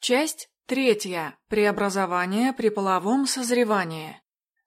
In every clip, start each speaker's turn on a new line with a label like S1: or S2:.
S1: Часть третья. Преобразование при половом созревании.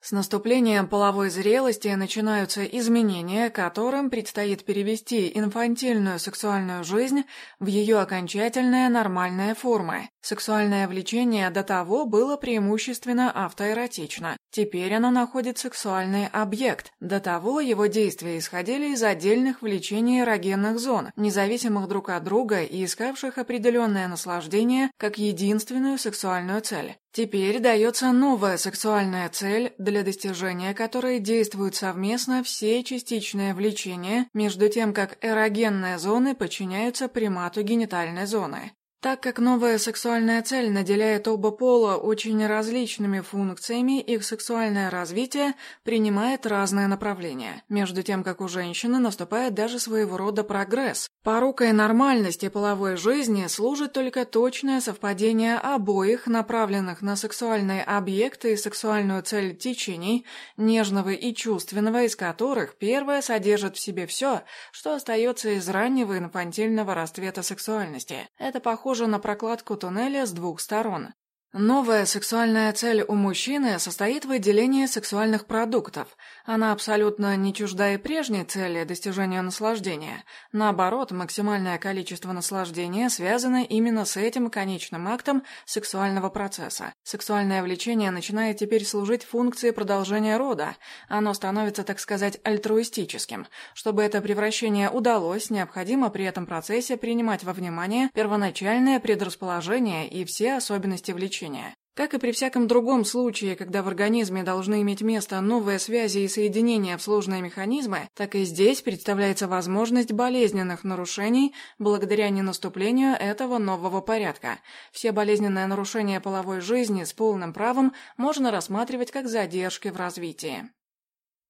S1: С наступлением половой зрелости начинаются изменения, которым предстоит перевести инфантильную сексуальную жизнь в ее окончательные нормальные формы. Сексуальное влечение до того было преимущественно автоэротично. Теперь оно находит сексуальный объект. До того его действия исходили из отдельных влечений эрогенных зон, независимых друг от друга и искавших определенное наслаждение как единственную сексуальную цель. Теперь дается новая сексуальная цель, для достижения которой действуют совместно все частичные влечения, между тем как эрогенные зоны подчиняются примату генитальной зоны. Так как новая сексуальная цель наделяет оба пола очень различными функциями, их сексуальное развитие принимает разные направления, между тем как у женщины наступает даже своего рода прогресс. Порукой нормальности половой жизни служит только точное совпадение обоих направленных на сексуальные объекты и сексуальную цель течений, нежного и чувственного, из которых первое содержит в себе все, что остается из раннего инфантильного расцвета сексуальности. Это похоже похожа на прокладку туннеля с двух сторон. Новая сексуальная цель у мужчины состоит в выделении сексуальных продуктов. Она абсолютно не чужда и прежней цели достижения наслаждения. Наоборот, максимальное количество наслаждения связано именно с этим конечным актом сексуального процесса. Сексуальное влечение начинает теперь служить функции продолжения рода. Оно становится, так сказать, альтруистическим. Чтобы это превращение удалось, необходимо при этом процессе принимать во внимание первоначальное предрасположение и все особенности влечения. Как и при всяком другом случае, когда в организме должны иметь место новые связи и соединения в сложные механизмы, так и здесь представляется возможность болезненных нарушений благодаря ненаступлению этого нового порядка. Все болезненные нарушения половой жизни с полным правом можно рассматривать как задержки в развитии.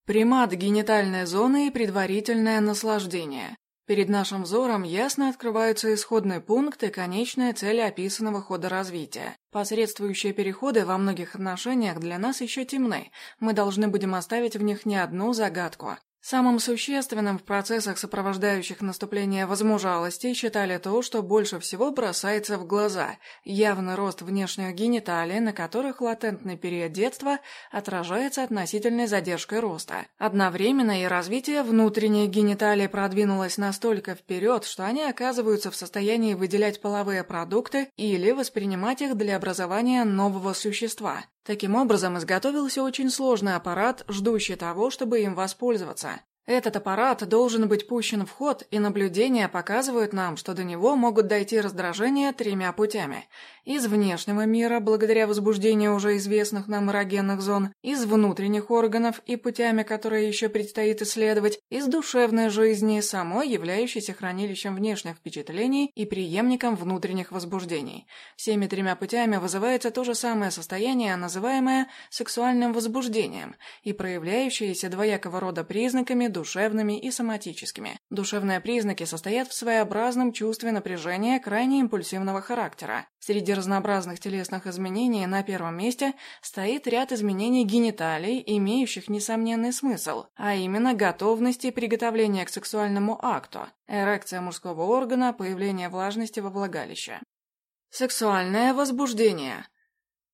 S1: Примат генитальной зоны и предварительное наслаждение. Перед нашим взором ясно открываются исходные пункты, конечная цель описанного хода развития. Посредствующие переходы во многих отношениях для нас еще темны. Мы должны будем оставить в них не одну загадку. Самым существенным в процессах, сопровождающих наступление возмужалости, считали то, что больше всего бросается в глаза – явный рост внешних гениталий, на которых латентный период детства отражается относительной задержкой роста. Одновременно и развитие внутренних гениталий продвинулось настолько вперед, что они оказываются в состоянии выделять половые продукты или воспринимать их для образования нового существа. Таким образом, изготовился очень сложный аппарат, ждущий того, чтобы им воспользоваться. Этот аппарат должен быть пущен в ход, и наблюдения показывают нам, что до него могут дойти раздражения тремя путями. Из внешнего мира, благодаря возбуждению уже известных нам эрогенных зон, из внутренних органов и путями, которые еще предстоит исследовать, из душевной жизни, самой являющейся хранилищем внешних впечатлений и преемником внутренних возбуждений. Всеми тремя путями вызывается то же самое состояние, называемое сексуальным возбуждением, и проявляющееся двоякого рода признаками душевными и соматическими. Душевные признаки состоят в своеобразном чувстве напряжения крайне импульсивного характера. Среди разнообразных телесных изменений на первом месте стоит ряд изменений гениталий, имеющих несомненный смысл, а именно готовности и приготовления к сексуальному акту, эрекция мужского органа, появление влажности во влагалище. Сексуальное возбуждение –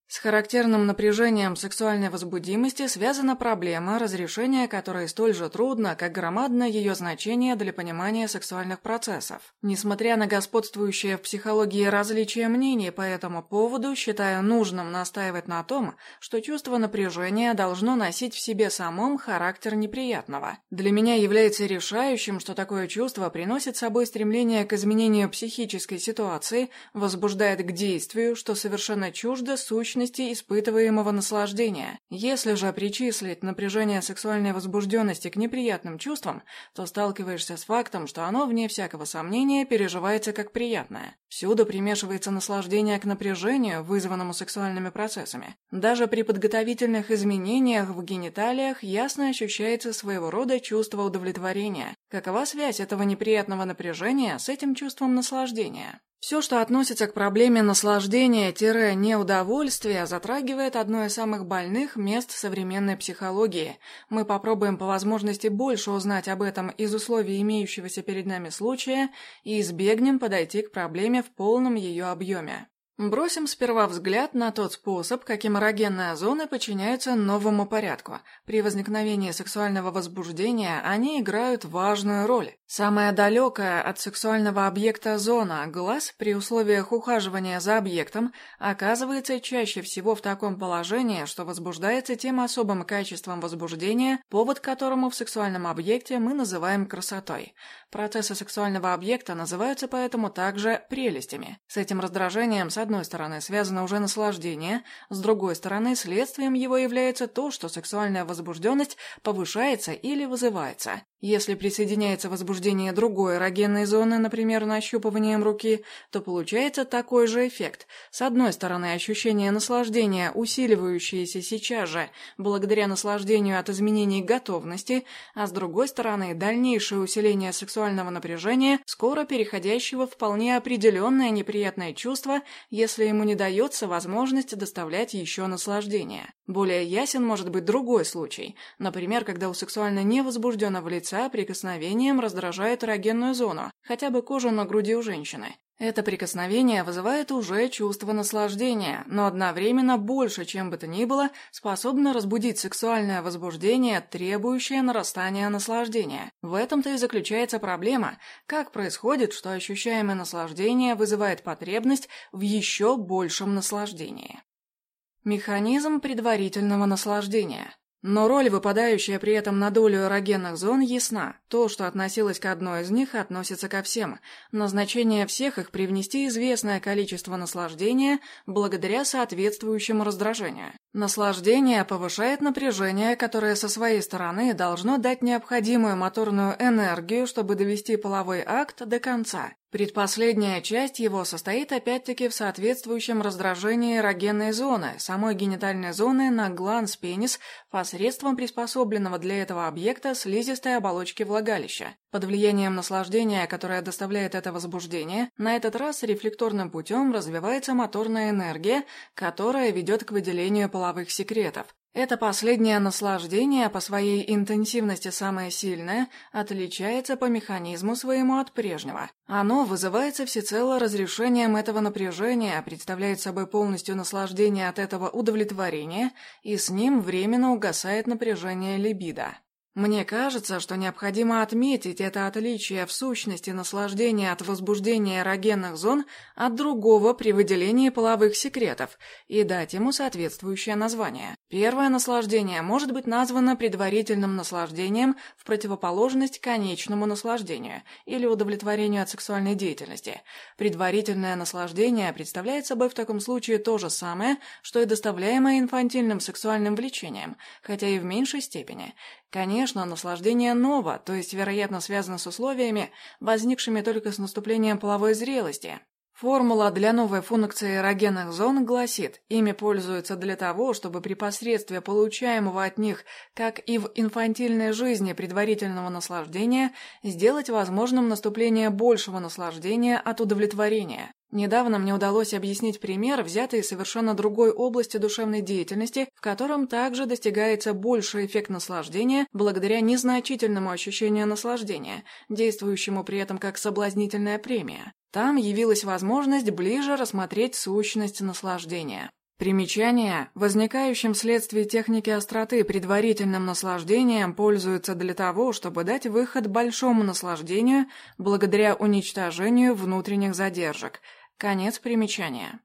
S1: с характерным напряжением сексуальной возбудимости связана проблема, разрешения которой столь же трудно, как громадно ее значение для понимания сексуальных процессов. Несмотря на господствующее в психологии различие мнений по этому поводу, считаю нужным настаивать на том, что чувство напряжения должно носить в себе самом характер неприятного. Для меня является решающим, что такое чувство приносит с собой стремление к изменению психической ситуации, возбуждает к действию, что совершенно чуждо сущности сущности испытываемого наслаждения. Если же причислить напряжение сексуальной возбужденности к неприятным чувствам, то сталкиваешься с фактом, что оно, вне всякого сомнения, переживается как приятное. Всюду примешивается наслаждение к напряжению, вызванному сексуальными процессами. Даже при подготовительных изменениях в гениталиях ясно ощущается своего рода чувство удовлетворения. Какова связь этого неприятного напряжения с этим чувством наслаждения? Все, что относится к проблеме наслаждения-неудовольствия, затрагивает одно из самых больных мест современной психологии. Мы попробуем по возможности больше узнать об этом из условий имеющегося перед нами случая и избегнем подойти к проблеме в полном ее объеме. Бросим сперва взгляд на тот способ, каким эрогенные зоны подчиняются новому порядку. При возникновении сексуального возбуждения они играют важную роль. Самая далекая от сексуального объекта зона, глаз, при условиях ухаживания за объектом, оказывается чаще всего в таком положении, что возбуждается тем особым качеством возбуждения, повод которому в сексуальном объекте мы называем красотой. Процессы сексуального объекта называются поэтому также прелестями. С этим раздражением, с одной стороны, связано уже наслаждение, с другой стороны, следствием его является то, что сексуальная возбужденность повышается или вызывается. Если присоединяется возбуждение другой эрогенной зоны, например, нащупыванием руки, то получается такой же эффект. С одной стороны, ощущение наслаждения, усиливающееся сейчас же, благодаря наслаждению от изменений готовности, а с другой стороны, дальнейшее усиление сексуального напряжения, скоро переходящего в вполне определенное неприятное чувство, если ему не дается возможность доставлять еще наслаждение. Более ясен может быть другой случай, например, когда у сексуально невозбужденного лица прикосновением раздражает эрогенную зону, хотя бы кожу на груди у женщины. Это прикосновение вызывает уже чувство наслаждения, но одновременно больше, чем бы то ни было, способно разбудить сексуальное возбуждение, требующее нарастания наслаждения. В этом-то и заключается проблема, как происходит, что ощущаемое наслаждение вызывает потребность в еще большем наслаждении. Механизм предварительного наслаждения. Но роль, выпадающая при этом на долю эрогенных зон, ясна. То, что относилось к одной из них, относится ко всем. Назначение всех их привнести известное количество наслаждения благодаря соответствующему раздражению. Наслаждение повышает напряжение, которое со своей стороны должно дать необходимую моторную энергию, чтобы довести половой акт до конца. Предпоследняя часть его состоит опять-таки в соответствующем раздражении эрогенной зоны, самой генитальной зоны на гланс пенис посредством приспособленного для этого объекта слизистой оболочки влагалища. Под влиянием наслаждения, которое доставляет это возбуждение, на этот раз рефлекторным путем развивается моторная энергия, которая ведет к выделению половых секретов. Это последнее наслаждение по своей интенсивности самое сильное, отличается по механизму своему от прежнего. Оно вызывается всецело разрешением этого напряжения, представляет собой полностью наслаждение от этого удовлетворения, и с ним временно угасает напряжение либидо. Мне кажется, что необходимо отметить это отличие в сущности наслаждения от возбуждения эрогенных зон от другого при выделении половых секретов и дать ему соответствующее название. Первое наслаждение может быть названо предварительным наслаждением в противоположность конечному наслаждению или удовлетворению от сексуальной деятельности. Предварительное наслаждение представляет собой в таком случае то же самое, что и доставляемое инфантильным сексуальным влечением, хотя и в меньшей степени. Конечно, наслаждение ново, то есть, вероятно, связано с условиями, возникшими только с наступлением половой зрелости. Формула для новой функции эрогенных зон гласит, ими пользуются для того, чтобы при посредстве получаемого от них, как и в инфантильной жизни предварительного наслаждения, сделать возможным наступление большего наслаждения от удовлетворения. Недавно мне удалось объяснить пример, взятый из совершенно другой области душевной деятельности, в котором также достигается больший эффект наслаждения благодаря незначительному ощущению наслаждения, действующему при этом как соблазнительная премия. Там явилась возможность ближе рассмотреть сущность наслаждения. Примечание. Возникающим вследствие техники остроты предварительным наслаждением пользуются для того, чтобы дать выход большому наслаждению благодаря уничтожению внутренних задержек – Конец примечания.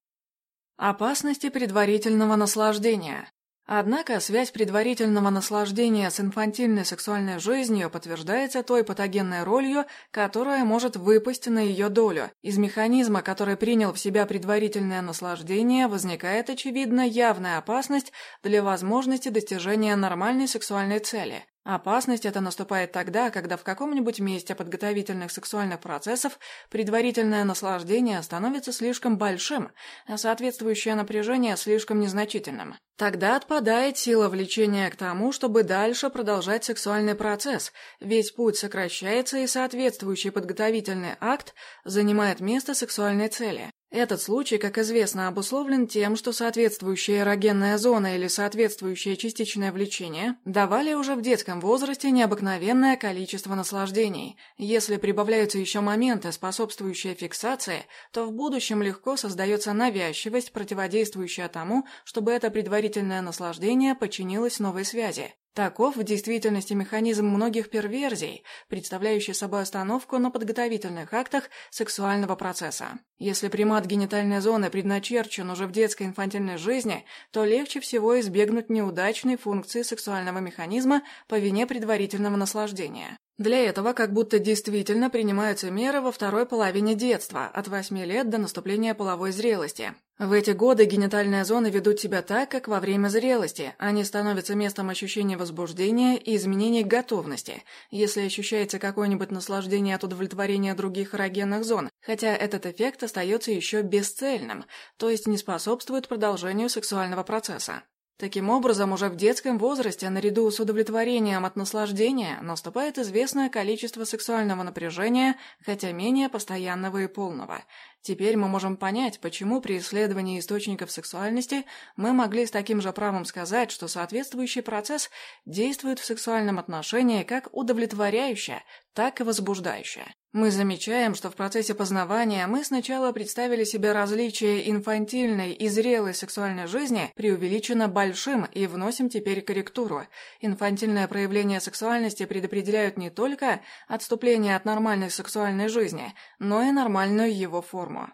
S1: Опасности предварительного наслаждения. Однако связь предварительного наслаждения с инфантильной сексуальной жизнью подтверждается той патогенной ролью, которая может выпасть на ее долю. Из механизма, который принял в себя предварительное наслаждение, возникает, очевидно, явная опасность для возможности достижения нормальной сексуальной цели. Опасность эта наступает тогда, когда в каком-нибудь месте подготовительных сексуальных процессов предварительное наслаждение становится слишком большим, а соответствующее напряжение слишком незначительным. Тогда отпадает сила влечения к тому, чтобы дальше продолжать сексуальный процесс, весь путь сокращается и соответствующий подготовительный акт занимает место сексуальной цели. Этот случай, как известно, обусловлен тем, что соответствующая эрогенная зона или соответствующее частичное влечение давали уже в детском возрасте необыкновенное количество наслаждений. Если прибавляются еще моменты, способствующие фиксации, то в будущем легко создается навязчивость, противодействующая тому, чтобы это предварительное наслаждение подчинилось новой связи. Таков в действительности механизм многих перверзий, представляющий собой остановку на подготовительных актах сексуального процесса. Если примат генитальной зоны предначерчен уже в детской инфантильной жизни, то легче всего избегнуть неудачной функции сексуального механизма по вине предварительного наслаждения. Для этого как будто действительно принимаются меры во второй половине детства, от 8 лет до наступления половой зрелости. В эти годы генитальные зоны ведут себя так, как во время зрелости. Они становятся местом ощущения возбуждения и изменений готовности, если ощущается какое-нибудь наслаждение от удовлетворения других эрогенных зон, хотя этот эффект остается еще бесцельным, то есть не способствует продолжению сексуального процесса. Таким образом, уже в детском возрасте, наряду с удовлетворением от наслаждения, наступает известное количество сексуального напряжения, хотя менее постоянного и полного. Теперь мы можем понять, почему при исследовании источников сексуальности мы могли с таким же правом сказать, что соответствующий процесс действует в сексуальном отношении как удовлетворяющее, так и возбуждающее. Мы замечаем, что в процессе познавания мы сначала представили себе различие инфантильной и зрелой сексуальной жизни преувеличенно большим и вносим теперь корректуру. Инфантильное проявление сексуальности предопределяют не только отступление от нормальной сексуальной жизни, но и нормальную его форму.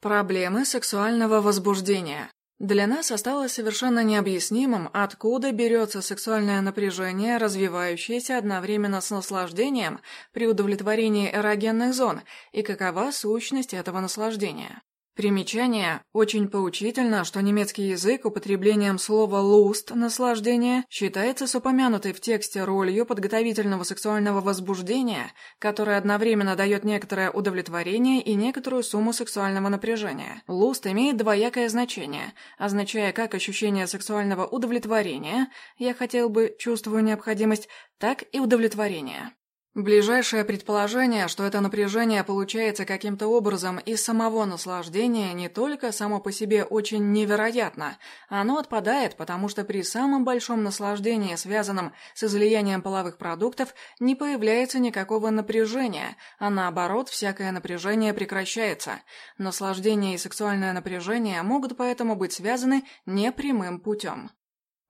S1: Проблемы сексуального возбуждения для нас осталось совершенно необъяснимым, откуда берется сексуальное напряжение, развивающееся одновременно с наслаждением при удовлетворении эрогенных зон, и какова сущность этого наслаждения. Примечание. Очень поучительно, что немецкий язык употреблением слова «луст» – «наслаждение» считается с упомянутой в тексте ролью подготовительного сексуального возбуждения, которое одновременно дает некоторое удовлетворение и некоторую сумму сексуального напряжения. «Луст» имеет двоякое значение, означая как ощущение сексуального удовлетворения, я хотел бы, чувствую необходимость, так и удовлетворения. Ближайшее предположение, что это напряжение получается каким-то образом из самого наслаждения, не только само по себе очень невероятно. Оно отпадает, потому что при самом большом наслаждении, связанном с излиянием половых продуктов, не появляется никакого напряжения, а наоборот, всякое напряжение прекращается. Наслаждение и сексуальное напряжение могут поэтому быть связаны непрямым путем.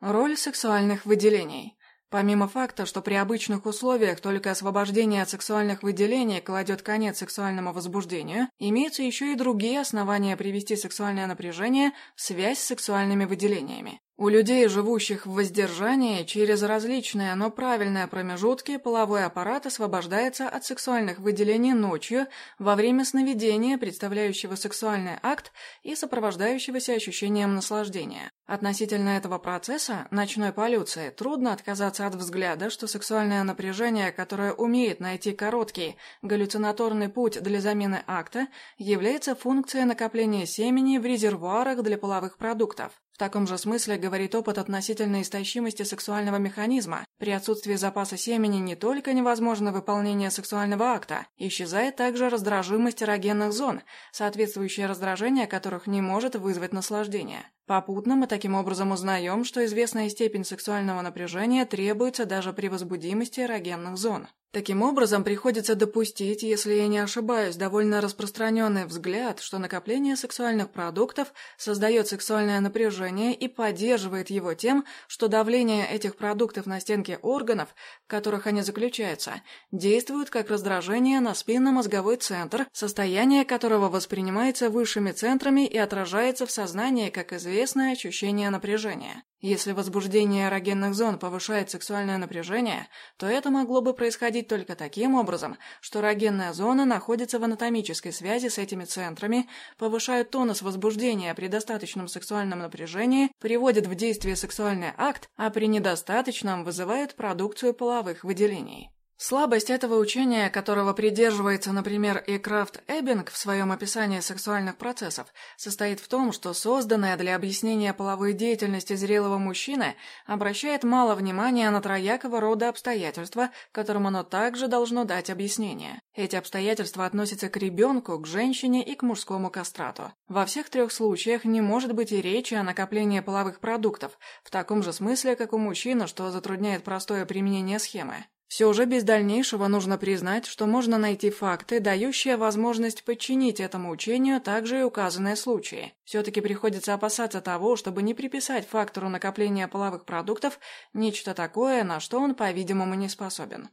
S1: Роль сексуальных выделений – Помимо факта, что при обычных условиях только освобождение от сексуальных выделений кладет конец сексуальному возбуждению, имеются еще и другие основания привести сексуальное напряжение в связь с сексуальными выделениями. У людей, живущих в воздержании, через различные, но правильные промежутки половой аппарат освобождается от сексуальных выделений ночью во время сновидения, представляющего сексуальный акт и сопровождающегося ощущением наслаждения. Относительно этого процесса, ночной полюции, трудно отказаться от взгляда, что сексуальное напряжение, которое умеет найти короткий галлюцинаторный путь для замены акта, является функцией накопления семени в резервуарах для половых продуктов. В таком же смысле говорит опыт относительной истощимости сексуального механизма. При отсутствии запаса семени не только невозможно выполнение сексуального акта, исчезает также раздражимость эрогенных зон, соответствующее раздражение которых не может вызвать наслаждение. Попутно мы таким образом узнаем, что известная степень сексуального напряжения требуется даже при возбудимости эрогенных зон. Таким образом, приходится допустить, если я не ошибаюсь, довольно распространенный взгляд, что накопление сексуальных продуктов создает сексуальное напряжение и поддерживает его тем, что давление этих продуктов на стенки органов, в которых они заключаются, действует как раздражение на спинномозговой центр, состояние которого воспринимается высшими центрами и отражается в сознании как известное ощущение напряжения. Если возбуждение эрогенных зон повышает сексуальное напряжение, то это могло бы происходить только таким образом, что эрогенная зона находится в анатомической связи с этими центрами, повышает тонус возбуждения при достаточном сексуальном напряжении, приводит в действие сексуальный акт, а при недостаточном вызывает продукцию половых выделений. Слабость этого учения, которого придерживается, например, и Крафт Эббинг в своем описании сексуальных процессов, состоит в том, что созданное для объяснения половой деятельности зрелого мужчины обращает мало внимания на троякого рода обстоятельства, которым оно также должно дать объяснение. Эти обстоятельства относятся к ребенку, к женщине и к мужскому кастрату. Во всех трех случаях не может быть и речи о накоплении половых продуктов, в таком же смысле, как у мужчины, что затрудняет простое применение схемы. Все же без дальнейшего нужно признать, что можно найти факты, дающие возможность подчинить этому учению также и указанные случаи. Все-таки приходится опасаться того, чтобы не приписать фактору накопления половых продуктов нечто такое, на что он, по-видимому, не способен.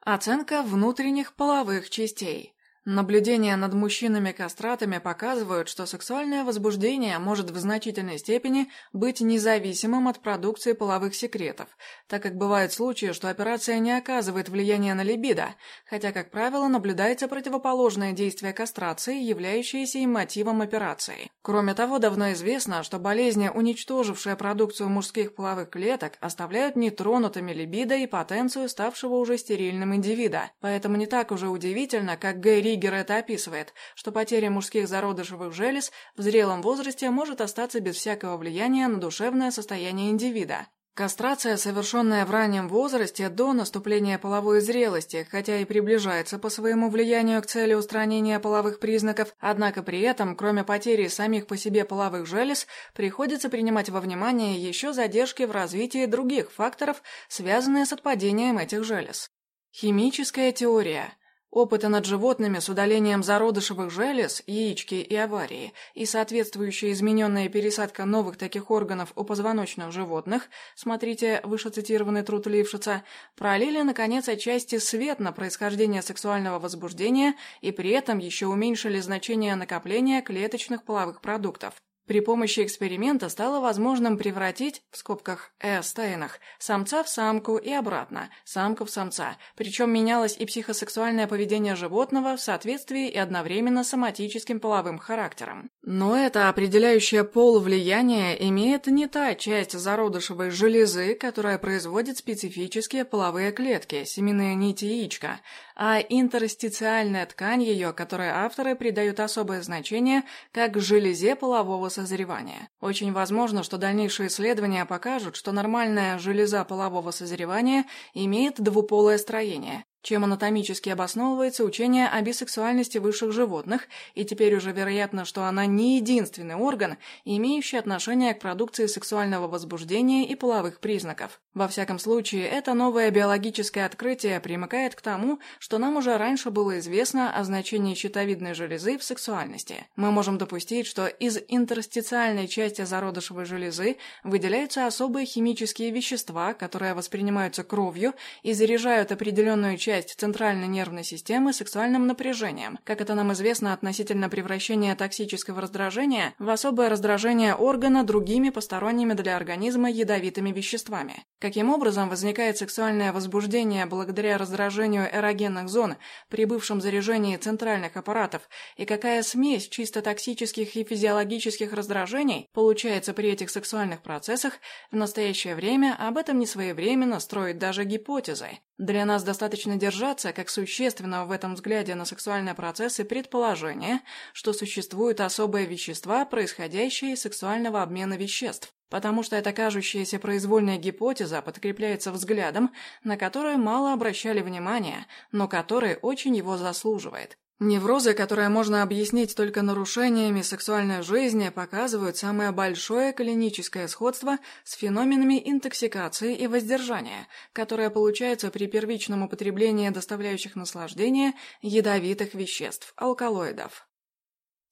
S1: Оценка внутренних половых частей. Наблюдения над мужчинами-кастратами показывают, что сексуальное возбуждение может в значительной степени быть независимым от продукции половых секретов, так как бывают случаи, что операция не оказывает влияния на либидо, хотя, как правило, наблюдается противоположное действие кастрации, являющееся и мотивом операции. Кроме того, давно известно, что болезни, уничтожившие продукцию мужских половых клеток, оставляют нетронутыми либидо и потенцию ставшего уже стерильным индивида, поэтому не так уже удивительно, как Гэри Ригер это описывает, что потеря мужских зародышевых желез в зрелом возрасте может остаться без всякого влияния на душевное состояние индивида. Кастрация, совершенная в раннем возрасте до наступления половой зрелости, хотя и приближается по своему влиянию к цели устранения половых признаков, однако при этом, кроме потери самих по себе половых желез, приходится принимать во внимание еще задержки в развитии других факторов, связанные с отпадением этих желез. Химическая теория – Опыты над животными с удалением зародышевых желез, яички и аварии и соответствующая измененная пересадка новых таких органов у позвоночных животных, смотрите вышецитированный труд Лившица, пролили, наконец, отчасти свет на происхождение сексуального возбуждения и при этом еще уменьшили значение накопления клеточных половых продуктов. При помощи эксперимента стало возможным превратить, в скобках «э» стейнах, самца в самку и обратно, самку в самца, причем менялось и психосексуальное поведение животного в соответствии и одновременно соматическим половым характером. Но это определяющее пол влияние имеет не та часть зародышевой железы, которая производит специфические половые клетки, семенные нити яичка, а интерстициальная ткань ее, которой авторы придают особое значение как железе полового созревания. Очень возможно, что дальнейшие исследования покажут, что нормальная железа полового созревания имеет двуполое строение, чем анатомически обосновывается учение о бисексуальности высших животных, и теперь уже вероятно, что она не единственный орган, имеющий отношение к продукции сексуального возбуждения и половых признаков. Во всяком случае, это новое биологическое открытие примыкает к тому, что нам уже раньше было известно о значении щитовидной железы в сексуальности. Мы можем допустить, что из интерстициальной части зародышевой железы выделяются особые химические вещества, которые воспринимаются кровью и заряжают определенную часть часть центральной нервной системы сексуальным напряжением, как это нам известно относительно превращения токсического раздражения в особое раздражение органа другими посторонними для организма ядовитыми веществами. Каким образом возникает сексуальное возбуждение благодаря раздражению эрогенных зон при бывшем заряжении центральных аппаратов и какая смесь чисто токсических и физиологических раздражений получается при этих сексуальных процессах, в настоящее время об этом не своевременно строить даже гипотезы. Для нас достаточно держаться как существенного в этом взгляде на сексуальные процессы предположение, что существуют особые вещества, происходящие из сексуального обмена веществ, потому что эта кажущаяся произвольная гипотеза подкрепляется взглядом, на который мало обращали внимания, но который очень его заслуживает. Неврозы, которые можно объяснить только нарушениями сексуальной жизни, показывают самое большое клиническое сходство с феноменами интоксикации и воздержания, которые получаются при первичном употреблении доставляющих наслаждение ядовитых веществ, алкалоидов.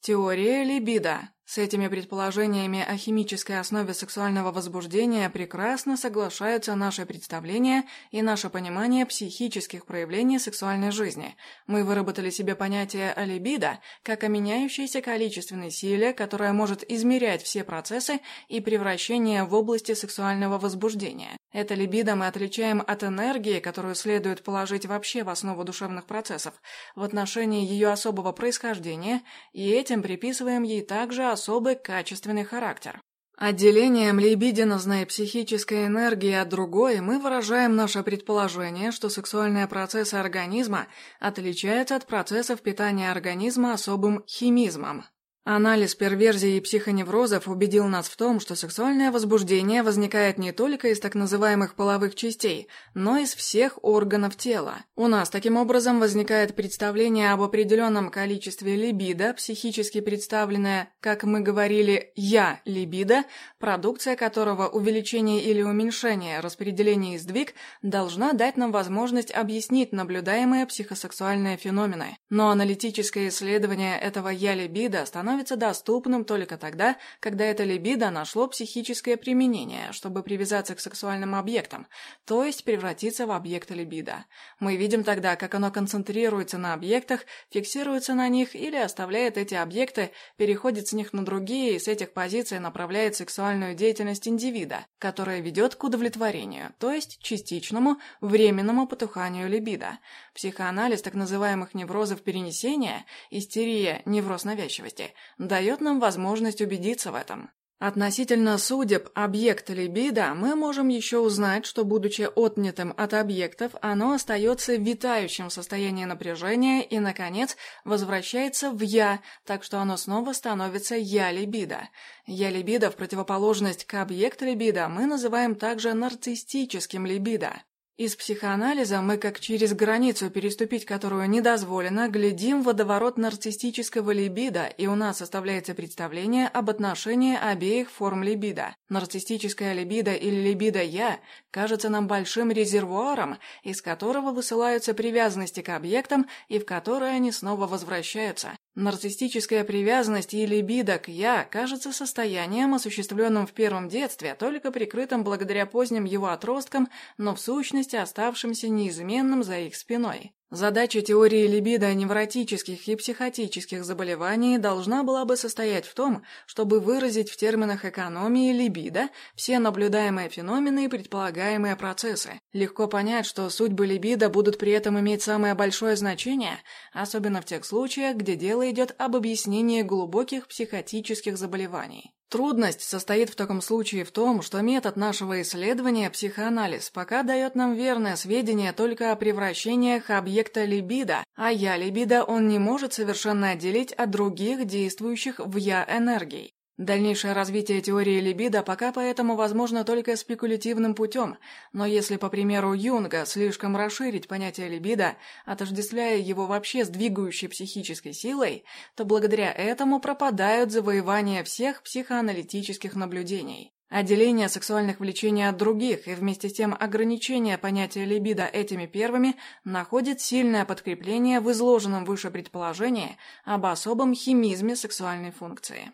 S1: Теория либидо с этими предположениями о химической основе сексуального возбуждения прекрасно соглашаются наши представления и наше понимание психических проявлений сексуальной жизни. Мы выработали себе понятие о либидо как о меняющейся количественной силе, которая может измерять все процессы и превращения в области сексуального возбуждения. Это либидо мы отличаем от энергии, которую следует положить вообще в основу душевных процессов, в отношении ее особого происхождения, и этим приписываем ей также особый качественный характер. Отделением либидинозной психической энергии от другой мы выражаем наше предположение, что сексуальные процессы организма отличаются от процессов питания организма особым химизмом. Анализ перверзии и психоневрозов убедил нас в том, что сексуальное возбуждение возникает не только из так называемых половых частей, но и из всех органов тела. У нас таким образом возникает представление об определенном количестве либидо, психически представленное, как мы говорили, «я» либидо, продукция которого увеличение или уменьшение, распределение и сдвиг должна дать нам возможность объяснить наблюдаемые психосексуальные феномены. Но аналитическое исследование этого «я» либидо становится становится доступным только тогда, когда это либидо нашло психическое применение, чтобы привязаться к сексуальным объектам, то есть превратиться в объект либидо. Мы видим тогда, как оно концентрируется на объектах, фиксируется на них или оставляет эти объекты, переходит с них на другие и с этих позиций направляет сексуальную деятельность индивида, которая ведет к удовлетворению, то есть частичному, временному потуханию либидо. Психоанализ так называемых неврозов перенесения, истерия, невроз навязчивости, дает нам возможность убедиться в этом. Относительно судеб объекта либидо мы можем еще узнать, что, будучи отнятым от объектов, оно остается в витающем состоянии напряжения и, наконец, возвращается в «я», так что оно снова становится «я либидо». «Я либидо» в противоположность к объект либидо мы называем также нарциссическим либидо. Из психоанализа мы, как через границу, переступить которую не дозволено, глядим водоворот нарциссического либидо, и у нас составляется представление об отношении обеих форм либидо. Нарциссическая либидо или либидо-я кажется нам большим резервуаром, из которого высылаются привязанности к объектам и в которые они снова возвращаются. Нарциссическая привязанность и либидо к «я» кажется состоянием, осуществленным в первом детстве, только прикрытым благодаря поздним его отросткам, но в сущности оставшимся неизменным за их спиной. Задача теории либидо невротических и психотических заболеваний должна была бы состоять в том, чтобы выразить в терминах экономии либидо все наблюдаемые феномены и предполагаемые процессы. Легко понять, что судьбы либидо будут при этом иметь самое большое значение, особенно в тех случаях, где дело идет об объяснении глубоких психотических заболеваний. Трудность состоит в таком случае в том, что метод нашего исследования, психоанализ, пока дает нам верное сведение только о превращениях объекта либидо, а я либидо он не может совершенно отделить от других действующих в я энергий. Дальнейшее развитие теории либидо пока поэтому возможно только спекулятивным путем, но если, по примеру Юнга, слишком расширить понятие либидо, отождествляя его вообще с двигающей психической силой, то благодаря этому пропадают завоевания всех психоаналитических наблюдений. Отделение сексуальных влечений от других и вместе с тем ограничение понятия либидо этими первыми находит сильное подкрепление в изложенном выше предположении об особом химизме сексуальной функции.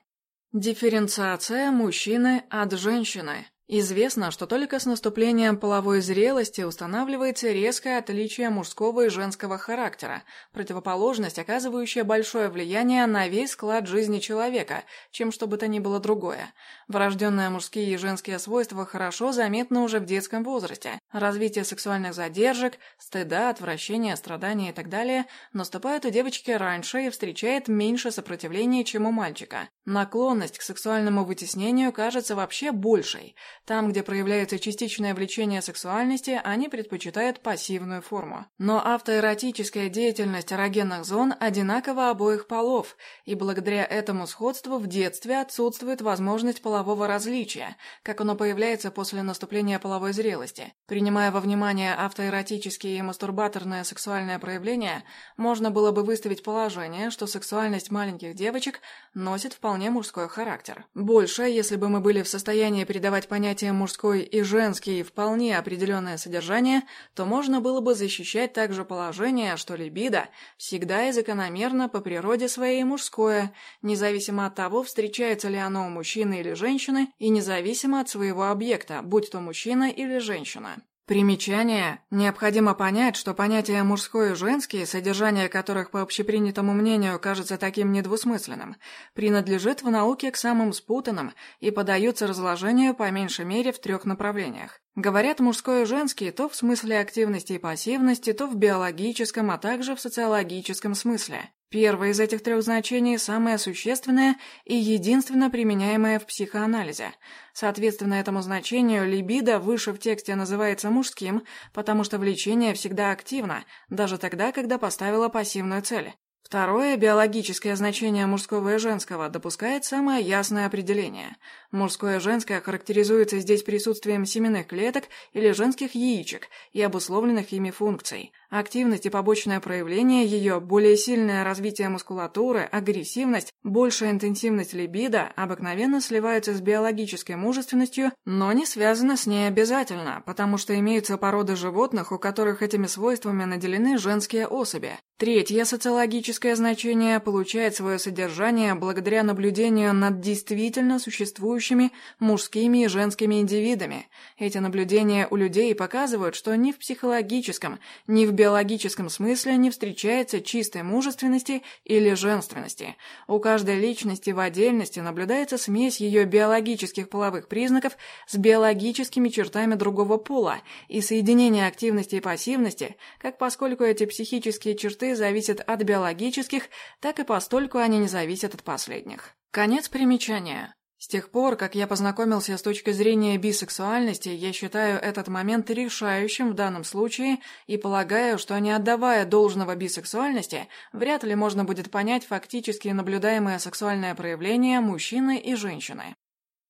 S1: Дифференциация мужчины от женщины. Известно, что только с наступлением половой зрелости устанавливается резкое отличие мужского и женского характера, противоположность, оказывающая большое влияние на весь склад жизни человека, чем что бы то ни было другое. Врожденные мужские и женские свойства хорошо заметны уже в детском возрасте. Развитие сексуальных задержек, стыда, отвращения, страдания и так далее наступает у девочки раньше и встречает меньше сопротивления, чем у мальчика. Наклонность к сексуальному вытеснению кажется вообще большей – там, где проявляется частичное влечение сексуальности, они предпочитают пассивную форму. Но автоэротическая деятельность эрогенных зон одинакова обоих полов, и благодаря этому сходству в детстве отсутствует возможность полового различия, как оно появляется после наступления половой зрелости. Принимая во внимание автоэротические и мастурбаторные сексуальные проявления, можно было бы выставить положение, что сексуальность маленьких девочек носит вполне мужской характер. Больше, если бы мы были в состоянии передавать понятие понятия мужской и женский вполне определенное содержание, то можно было бы защищать также положение, что либидо всегда и закономерно по природе своей мужское, независимо от того, встречается ли оно у мужчины или женщины, и независимо от своего объекта, будь то мужчина или женщина. Примечание. Необходимо понять, что понятия мужской и женский, содержание которых по общепринятому мнению кажется таким недвусмысленным, принадлежит в науке к самым спутанным и подаются разложению по меньшей мере в трех направлениях. Говорят мужской и женский то в смысле активности и пассивности, то в биологическом, а также в социологическом смысле. Первое из этих трех значений самое существенное и единственно применяемое в психоанализе. Соответственно этому значению либидо выше в тексте называется мужским, потому что влечение всегда активно, даже тогда, когда поставило пассивную цель. Второе, биологическое значение мужского и женского, допускает самое ясное определение. Мужское и женское характеризуется здесь присутствием семенных клеток или женских яичек и обусловленных ими функций. Активность и побочное проявление ее, более сильное развитие мускулатуры, агрессивность, большая интенсивность либидо обыкновенно сливаются с биологической мужественностью, но не связаны с ней обязательно, потому что имеются породы животных, у которых этими свойствами наделены женские особи. Третье социологическое значение получает свое содержание благодаря наблюдению над действительно существующими мужскими и женскими индивидами. Эти наблюдения у людей показывают, что ни в психологическом, ни в биологическом смысле не встречается чистой мужественности или женственности. У каждой личности в отдельности наблюдается смесь ее биологических половых признаков с биологическими чертами другого пола и соединение активности и пассивности, как поскольку эти психические черты зависят от биологических, так и постольку они не зависят от последних. Конец примечания. С тех пор, как я познакомился с точки зрения бисексуальности, я считаю этот момент решающим в данном случае и полагаю, что не отдавая должного бисексуальности, вряд ли можно будет понять фактически наблюдаемое сексуальное проявление мужчины и женщины.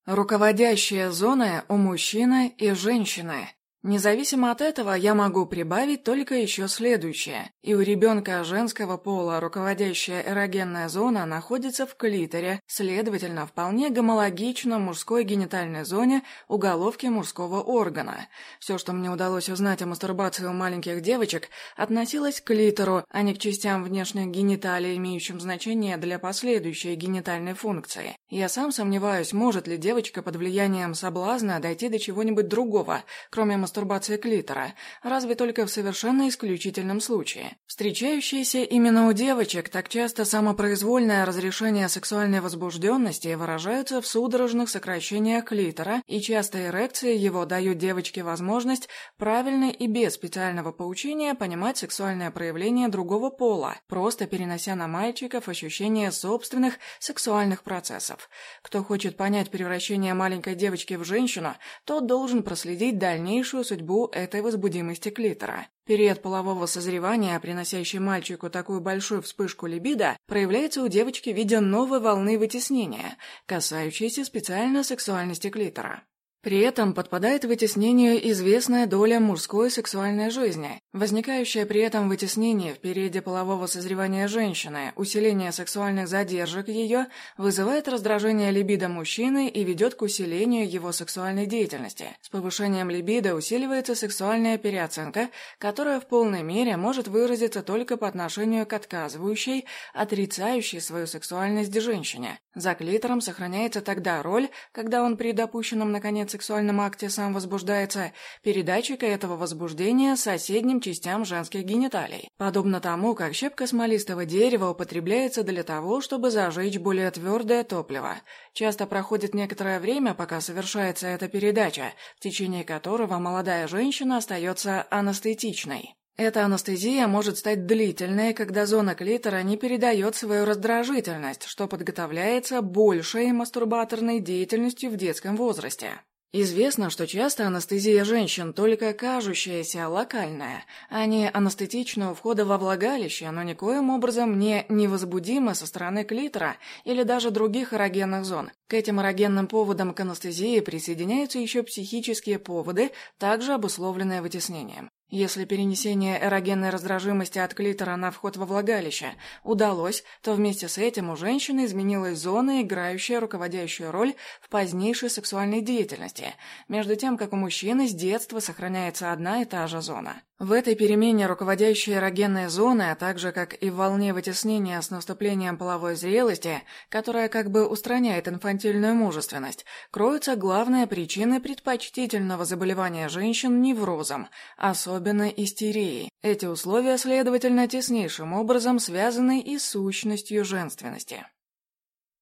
S1: Руководящая зона у мужчины и женщины. Независимо от этого, я могу прибавить только еще следующее. И у ребенка женского пола руководящая эрогенная зона находится в клиторе, следовательно, вполне гомологично мужской генитальной зоне уголовки мужского органа. Все, что мне удалось узнать о мастурбации у маленьких девочек, относилось к клитору, а не к частям внешних гениталий, имеющим значение для последующей генитальной функции. Я сам сомневаюсь, может ли девочка под влиянием соблазна дойти до чего-нибудь другого, кроме мастурбации мастурбации клитора, разве только в совершенно исключительном случае. Встречающееся именно у девочек так часто самопроизвольное разрешение сексуальной возбужденности выражаются в судорожных сокращениях клитора, и часто эрекции его дают девочке возможность правильно и без специального поучения понимать сексуальное проявление другого пола, просто перенося на мальчиков ощущение собственных сексуальных процессов. Кто хочет понять превращение маленькой девочки в женщину, тот должен проследить дальнейшую судьбу этой возбудимости клитора. Период полового созревания, приносящий мальчику такую большую вспышку либидо, проявляется у девочки в виде новой волны вытеснения, касающейся специально сексуальности клитора. При этом подпадает вытеснению известная доля мужской сексуальной жизни, возникающее при этом вытеснение в периоде полового созревания женщины, усиление сексуальных задержек ее вызывает раздражение либидо мужчины и ведет к усилению его сексуальной деятельности. С повышением либидо усиливается сексуальная переоценка, которая в полной мере может выразиться только по отношению к отказывающей, отрицающей свою сексуальность женщине. За клитором сохраняется тогда роль, когда он при допущенном, наконец, сексуальном акте сам возбуждается, передатчика этого возбуждения соседним частям женских гениталий. Подобно тому, как щепка смолистого дерева употребляется для того, чтобы зажечь более твердое топливо. Часто проходит некоторое время, пока совершается эта передача, в течение которого молодая женщина остается анестетичной. Эта анестезия может стать длительной, когда зона клитора не передает свою раздражительность, что подготовляется большей мастурбаторной деятельностью в детском возрасте. Известно, что часто анестезия женщин только кажущаяся, локальная, а не анестетичная у входа во влагалище, но никоим образом не невозбудима со стороны клитора или даже других эрогенных зон. К этим эрогенным поводам к анестезии присоединяются еще психические поводы, также обусловленные вытеснением. Если перенесение эрогенной раздражимости от клитора на вход во влагалище удалось, то вместе с этим у женщины изменилась зона, играющая руководящую роль в позднейшей сексуальной деятельности, между тем, как у мужчины с детства сохраняется одна и та же зона. В этой перемене руководящая эрогенная зона, а также как и в волне вытеснения с наступлением половой зрелости, которая как бы устраняет инфантильную мужественность, кроются главные причины предпочтительного заболевания женщин неврозом, особенно истерией. Эти условия, следовательно, теснейшим образом связаны и с сущностью женственности.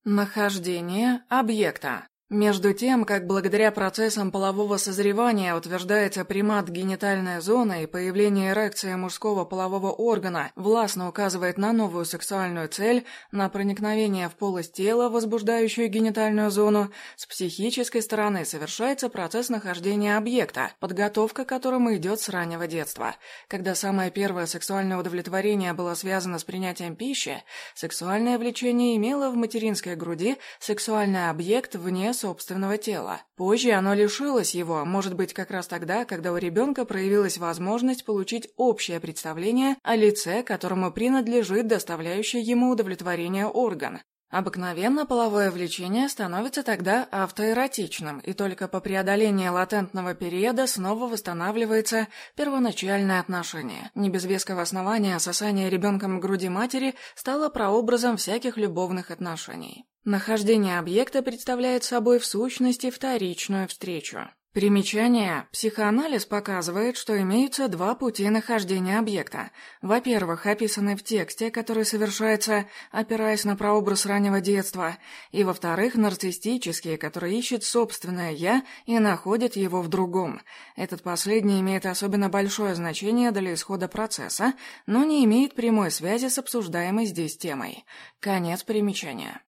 S1: Нахождение объекта. Между тем, как благодаря процессам полового созревания утверждается примат генитальной зоны и появление эрекции мужского полового органа властно указывает на новую сексуальную цель, на проникновение в полость тела, возбуждающую генитальную зону, с психической стороны совершается процесс нахождения объекта, подготовка к которому идет с раннего детства. Когда самое первое сексуальное удовлетворение было связано с принятием пищи, сексуальное влечение имело в материнской груди сексуальный объект вне собственного тела. Позже оно лишилось его, может быть, как раз тогда, когда у ребенка проявилась возможность получить общее представление о лице, которому принадлежит доставляющий ему удовлетворение орган. Обыкновенно половое влечение становится тогда автоэротичным, и только по преодолении латентного периода снова восстанавливается первоначальное отношение. Не без веского основания сосание ребенком груди матери стало прообразом всяких любовных отношений. Нахождение объекта представляет собой в сущности вторичную встречу. Примечание. Психоанализ показывает, что имеются два пути нахождения объекта. Во-первых, описанный в тексте, который совершается, опираясь на прообраз раннего детства, и во-вторых, нарциссический, который ищет собственное «я» и находит его в другом. Этот последний имеет особенно большое значение для исхода процесса, но не имеет прямой связи с обсуждаемой здесь темой. Конец примечания.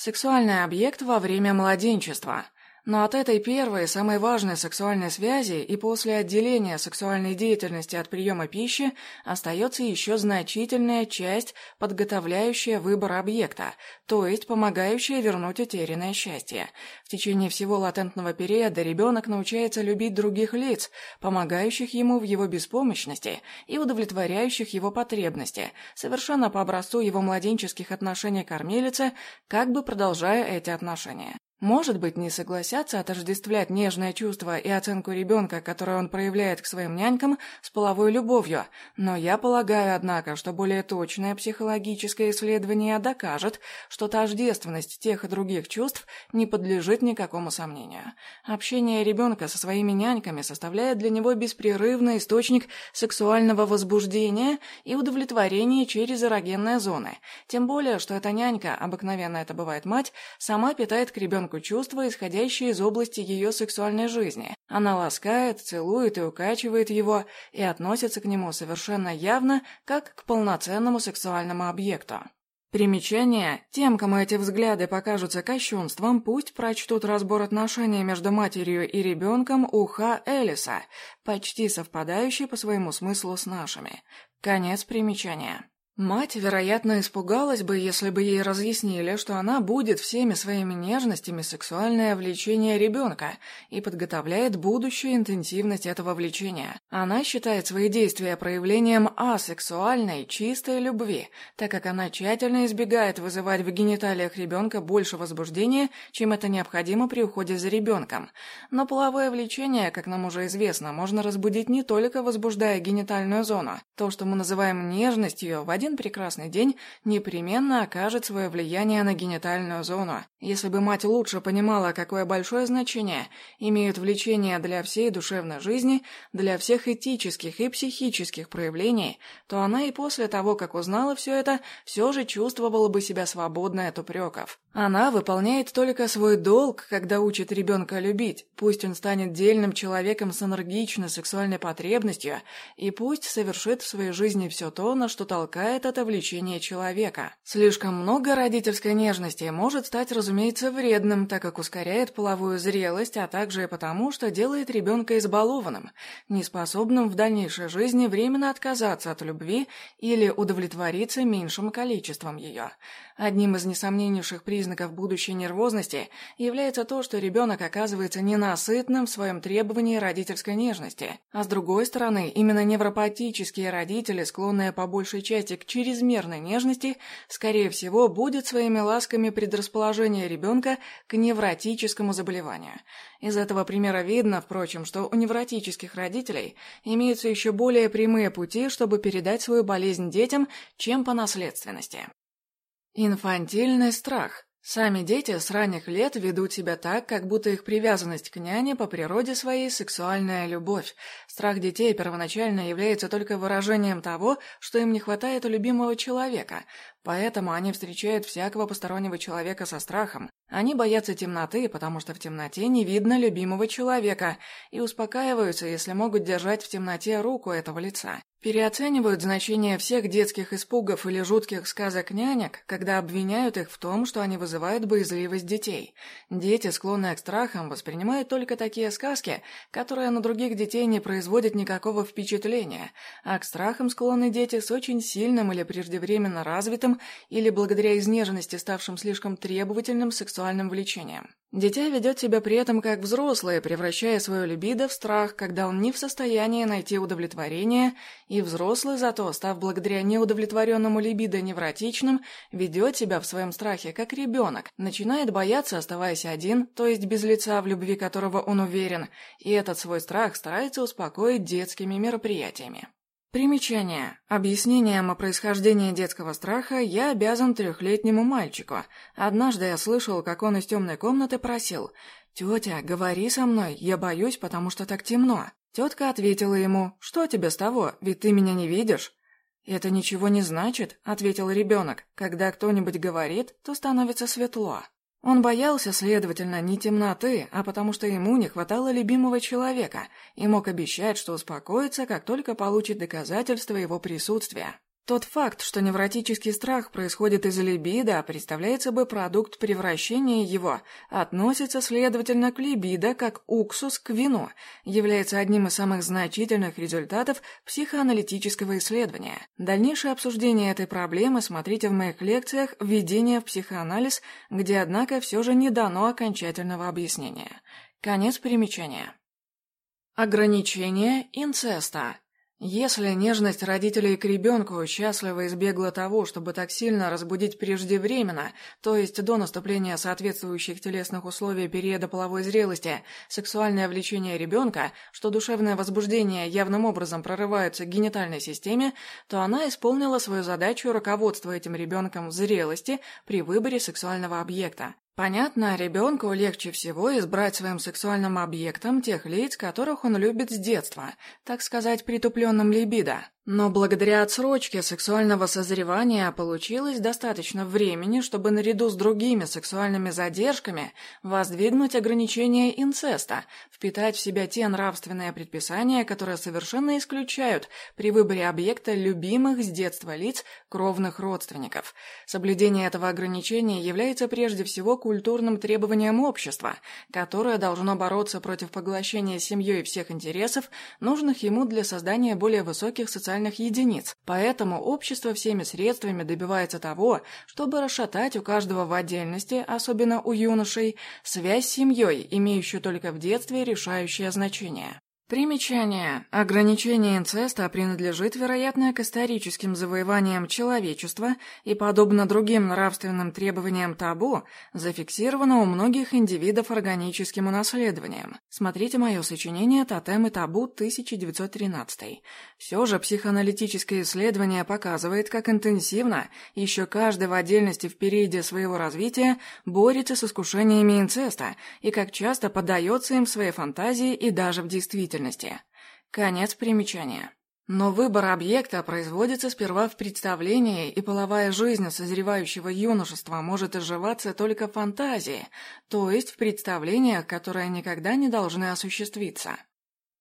S1: Сексуальный объект во время младенчества – но от этой первой, самой важной сексуальной связи и после отделения сексуальной деятельности от приема пищи остается еще значительная часть, подготовляющая выбор объекта, то есть помогающая вернуть утерянное счастье. В течение всего латентного периода ребенок научается любить других лиц, помогающих ему в его беспомощности и удовлетворяющих его потребности, совершенно по образцу его младенческих отношений кормилицы, как бы продолжая эти отношения. Может быть, не согласятся отождествлять нежное чувство и оценку ребенка, которое он проявляет к своим нянькам, с половой любовью, но я полагаю, однако, что более точное психологическое исследование докажет, что тождественность тех и других чувств не подлежит никакому сомнению. Общение ребенка со своими няньками составляет для него беспрерывный источник сексуального возбуждения и удовлетворения через эрогенные зоны, тем более, что эта нянька, обыкновенно это бывает мать, сама питает к ребенку ребенку чувства, исходящие из области ее сексуальной жизни. Она ласкает, целует и укачивает его, и относится к нему совершенно явно, как к полноценному сексуальному объекту. Примечание. Тем, кому эти взгляды покажутся кощунством, пусть прочтут разбор отношений между матерью и ребенком у Х. Элиса, почти совпадающий по своему смыслу с нашими. Конец примечания. Мать, вероятно, испугалась бы, если бы ей разъяснили, что она будет всеми своими нежностями сексуальное влечение ребенка и подготовляет будущую интенсивность этого влечения. Она считает свои действия проявлением асексуальной, чистой любви, так как она тщательно избегает вызывать в гениталиях ребенка больше возбуждения, чем это необходимо при уходе за ребенком. Но половое влечение, как нам уже известно, можно разбудить не только возбуждая генитальную зону. То, что мы называем нежностью, в один один прекрасный день непременно окажет свое влияние на генитальную зону. Если бы мать лучше понимала, какое большое значение имеют влечения для всей душевной жизни, для всех этических и психических проявлений, то она и после того, как узнала все это, все же чувствовала бы себя свободной от упреков. Она выполняет только свой долг, когда учит ребенка любить. Пусть он станет дельным человеком с энергичной сексуальной потребностью, и пусть совершит в своей жизни все то, на что толкает это влечение человека. Слишком много родительской нежности может стать, разумеется, вредным, так как ускоряет половую зрелость, а также и потому, что делает ребенка избалованным, неспособным в дальнейшей жизни временно отказаться от любви или удовлетвориться меньшим количеством ее. Одним из несомненнейших признаков будущей нервозности является то, что ребенок оказывается ненасытным в своем требовании родительской нежности. А с другой стороны, именно невропатические родители, склонные по большей части к чрезмерной нежности, скорее всего, будет своими ласками предрасположение ребенка к невротическому заболеванию. Из этого примера видно, впрочем, что у невротических родителей имеются еще более прямые пути, чтобы передать свою болезнь детям, чем по наследственности. Инфантильный страх. Сами дети с ранних лет ведут себя так, как будто их привязанность к няне по природе своей сексуальная любовь. Страх детей первоначально является только выражением того, что им не хватает любимого человека, поэтому они встречают всякого постороннего человека со страхом. Они боятся темноты, потому что в темноте не видно любимого человека, и успокаиваются, если могут держать в темноте руку этого лица. Переоценивают значение всех детских испугов или жутких сказок нянек, когда обвиняют их в том, что они вызывают боязливость детей. Дети, склонные к страхам, воспринимают только такие сказки, которые на других детей не производят никакого впечатления, а к страхам склонны дети с очень сильным или преждевременно развитым или благодаря изнеженности ставшим слишком требовательным сексуальным влечением. Дитя ведет себя при этом как взрослый, превращая свою либидо в страх, когда он не в состоянии найти удовлетворение, и взрослый зато, став благодаря неудовлетворенному либидо невротичным, ведет себя в своем страхе как ребенок, начинает бояться, оставаясь один, то есть без лица, в любви которого он уверен, и этот свой страх старается успокоить детскими мероприятиями. Примечание. Объяснением о происхождении детского страха я обязан трехлетнему мальчику. Однажды я слышал, как он из темной комнаты просил «Тетя, говори со мной, я боюсь, потому что так темно». Тетка ответила ему «Что тебе с того, ведь ты меня не видишь?» «Это ничего не значит», — ответил ребенок. «Когда кто-нибудь говорит, то становится светло». Он боялся, следовательно, не темноты, а потому что ему не хватало любимого человека и мог обещать, что успокоится, как только получит доказательства его присутствия. Тот факт, что невротический страх происходит из либидо, представляет собой продукт превращения его, относится, следовательно, к либидо как уксус к вину, является одним из самых значительных результатов психоаналитического исследования. Дальнейшее обсуждение этой проблемы смотрите в моих лекциях «Введение в психоанализ», где, однако, все же не дано окончательного объяснения. Конец примечания. Ограничение инцеста. Если нежность родителей к ребенку счастливо избегла того, чтобы так сильно разбудить преждевременно, то есть до наступления соответствующих телесных условий периода половой зрелости, сексуальное влечение ребенка, что душевное возбуждение явным образом прорывается к генитальной системе, то она исполнила свою задачу руководства этим ребенком в зрелости при выборе сексуального объекта. Понятно, ребенку легче всего избрать своим сексуальным объектом тех лиц, которых он любит с детства, так сказать, притупленным либидо. Но благодаря отсрочке сексуального созревания получилось достаточно времени, чтобы наряду с другими сексуальными задержками воздвигнуть ограничение инцеста, впитать в себя те нравственные предписания, которые совершенно исключают при выборе объекта любимых с детства лиц кровных родственников. Соблюдение этого ограничения является прежде всего культурным требованием общества, которое должно бороться против поглощения семьей всех интересов, нужных ему для создания более высоких социальных социальных единиц, поэтому общество всеми средствами добивается того, чтобы расшатать у каждого в отдельности, особенно у юношей, связь с семьей, имеющую только в детстве решающее значение. Примечание. Ограничение инцеста принадлежит, вероятно, к историческим завоеваниям человечества и, подобно другим нравственным требованиям табу, зафиксировано у многих индивидов органическим унаследованием. Смотрите мое сочинение «Тотем и табу» 1913. Все же психоаналитическое исследование показывает, как интенсивно еще каждый в отдельности в периоде своего развития борется с искушениями инцеста и как часто поддается им в своей фантазии и даже в действительности действительности. Конец примечания. Но выбор объекта производится сперва в представлении, и половая жизнь созревающего юношества может оживаться только в фантазии, то есть в представлениях, которые никогда не должны осуществиться.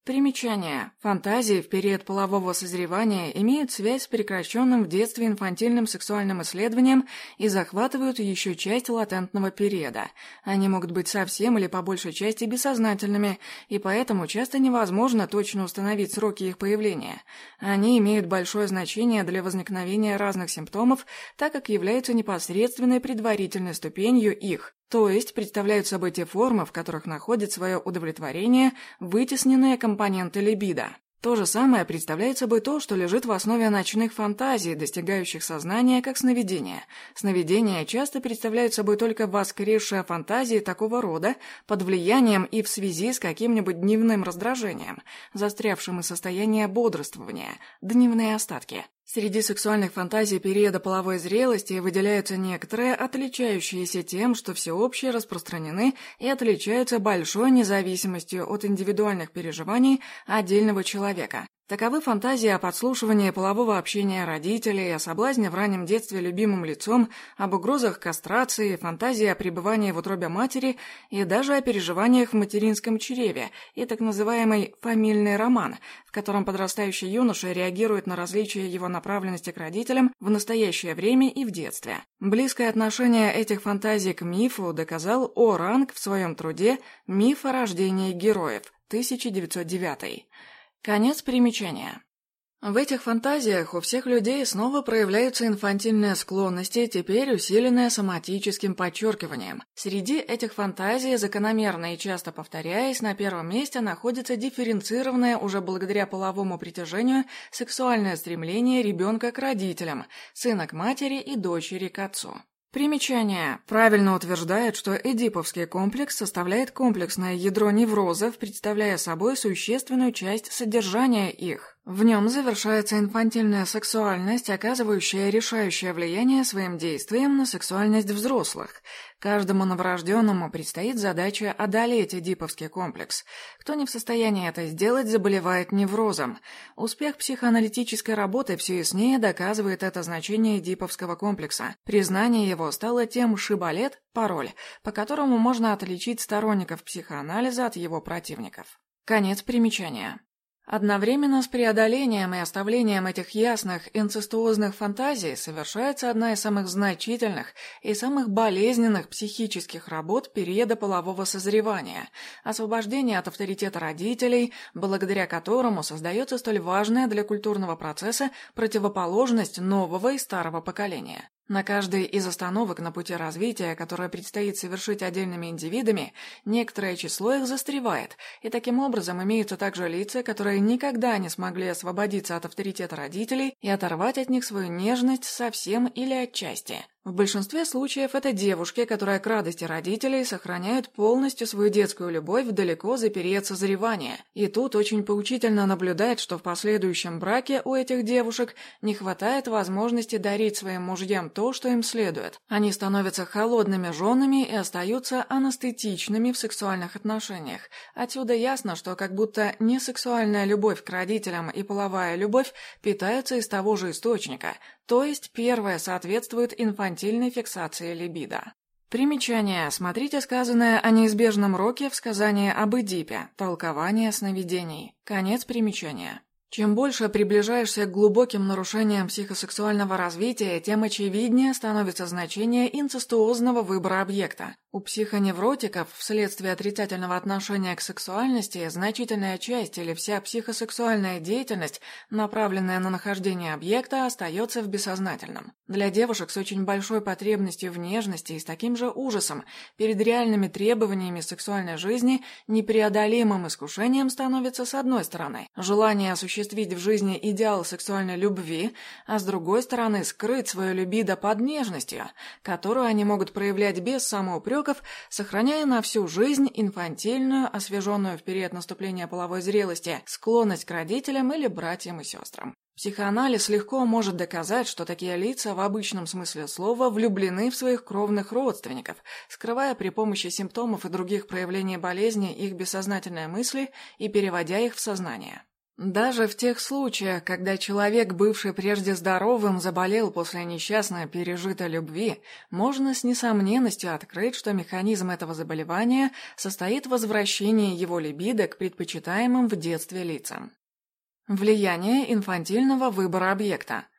S1: Примечание. Фантазии в период полового созревания имеют связь с прекращенным в детстве инфантильным сексуальным исследованием и захватывают еще часть латентного периода. Они могут быть совсем или по большей части бессознательными, и поэтому часто невозможно точно установить сроки их появления. Они имеют большое значение для возникновения разных симптомов, так как являются непосредственной предварительной ступенью их то есть представляют собой те формы, в которых находит свое удовлетворение вытесненные компоненты либидо. То же самое представляет собой то, что лежит в основе ночных фантазий, достигающих сознания как сновидения. Сновидения часто представляют собой только воскресшие фантазии такого рода под влиянием и в связи с каким-нибудь дневным раздражением, застрявшим из состояния бодрствования, дневные остатки. Среди сексуальных фантазий периода половой зрелости выделяются некоторые, отличающиеся тем, что всеобщие распространены и отличаются большой независимостью от индивидуальных переживаний отдельного человека. Таковы фантазии о подслушивании полового общения родителей, о соблазне в раннем детстве любимым лицом, об угрозах кастрации, фантазии о пребывании в утробе матери и даже о переживаниях в материнском чреве и так называемый «фамильный роман», в котором подрастающий юноша реагирует на различия его направленности к родителям в настоящее время и в детстве. Близкое отношение этих фантазий к мифу доказал О. Ранг в своем труде «Миф о рождении героев» 1909 Конец примечания. В этих фантазиях у всех людей снова проявляются инфантильные склонности, теперь усиленные соматическим подчеркиванием. Среди этих фантазий, закономерно и часто повторяясь, на первом месте находится дифференцированное уже благодаря половому притяжению сексуальное стремление ребенка к родителям, сына к матери и дочери к отцу. Примечание. Правильно утверждает, что эдиповский комплекс составляет комплексное ядро неврозов, представляя собой существенную часть содержания их. В нем завершается инфантильная сексуальность, оказывающая решающее влияние своим действием на сексуальность взрослых. Каждому новорожденному предстоит задача одолеть эдиповский комплекс. Кто не в состоянии это сделать, заболевает неврозом. Успех психоаналитической работы все яснее доказывает это значение эдиповского комплекса. Признание его стало тем шибалет, пароль, по которому можно отличить сторонников психоанализа от его противников. Конец примечания. Одновременно с преодолением и оставлением этих ясных инцестуозных фантазий совершается одна из самых значительных и самых болезненных психических работ периода полового созревания – освобождение от авторитета родителей, благодаря которому создается столь важная для культурного процесса противоположность нового и старого поколения. На каждой из остановок на пути развития, которое предстоит совершить отдельными индивидами, некоторое число их застревает, и таким образом имеются также лица, которые никогда не смогли освободиться от авторитета родителей и оторвать от них свою нежность совсем или отчасти. В большинстве случаев это девушки, которые к радости родителей сохраняют полностью свою детскую любовь далеко за период созревания. И тут очень поучительно наблюдать, что в последующем браке у этих девушек не хватает возможности дарить своим мужьям то, что им следует. Они становятся холодными женами и остаются анестетичными в сексуальных отношениях. Отсюда ясно, что как будто несексуальная любовь к родителям и половая любовь питаются из того же источника, то есть первое соответствует инфантильной фиксации либидо. Примечание. Смотрите сказанное о неизбежном роке в сказании об Эдипе. Толкование сновидений. Конец примечания. Чем больше приближаешься к глубоким нарушениям психосексуального развития, тем очевиднее становится значение инцестуозного выбора объекта. У психоневротиков вследствие отрицательного отношения к сексуальности значительная часть или вся психосексуальная деятельность, направленная на нахождение объекта, остается в бессознательном. Для девушек с очень большой потребностью в нежности и с таким же ужасом перед реальными требованиями сексуальной жизни непреодолимым искушением становится с одной стороны желание осуществить в жизни идеал сексуальной любви, а с другой стороны скрыть свою либидо под нежностью, которую они могут проявлять без самоупрека упреков, сохраняя на всю жизнь инфантильную, освеженную в период наступления половой зрелости, склонность к родителям или братьям и сестрам. Психоанализ легко может доказать, что такие лица в обычном смысле слова влюблены в своих кровных родственников, скрывая при помощи симптомов и других проявлений болезни их бессознательные мысли и переводя их в сознание. Даже в тех случаях, когда человек, бывший прежде здоровым, заболел после несчастной пережитой любви, можно с несомненностью открыть, что механизм этого заболевания состоит в возвращении его либидо к предпочитаемым в детстве лицам. Влияние инфантильного выбора объекта –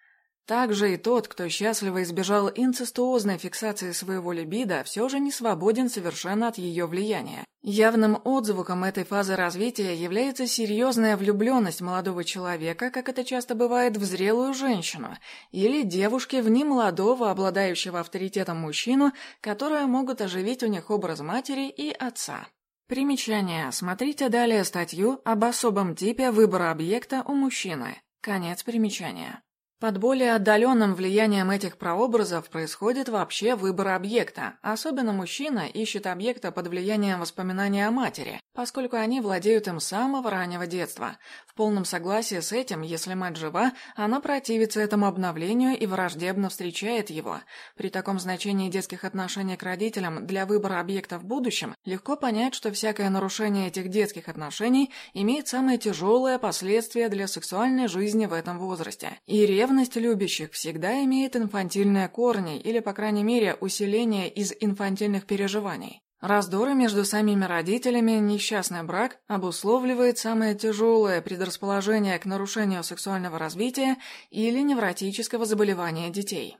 S1: также и тот, кто счастливо избежал инцестуозной фиксации своего либидо, все же не свободен совершенно от ее влияния. Явным отзвуком этой фазы развития является серьезная влюбленность молодого человека, как это часто бывает в зрелую женщину, или девушки в немолодого, обладающего авторитетом мужчину, которые могут оживить у них образ матери и отца. Примечание. Смотрите далее статью об особом типе выбора объекта у мужчины. Конец примечания. Под более отдаленным влиянием этих прообразов происходит вообще выбор объекта. Особенно мужчина ищет объекта под влиянием воспоминания о матери, поскольку они владеют им с самого раннего детства. В полном согласии с этим, если мать жива, она противится этому обновлению и враждебно встречает его. При таком значении детских отношений к родителям для выбора объекта в будущем легко понять, что всякое нарушение этих детских отношений имеет самое тяжелое последствие для сексуальной жизни в этом возрасте. И Ревность любящих всегда имеет инфантильные корни или, по крайней мере, усиление из инфантильных переживаний. Раздоры между самими родителями, несчастный брак обусловливает самое тяжелое предрасположение к нарушению сексуального развития или невротического заболевания детей.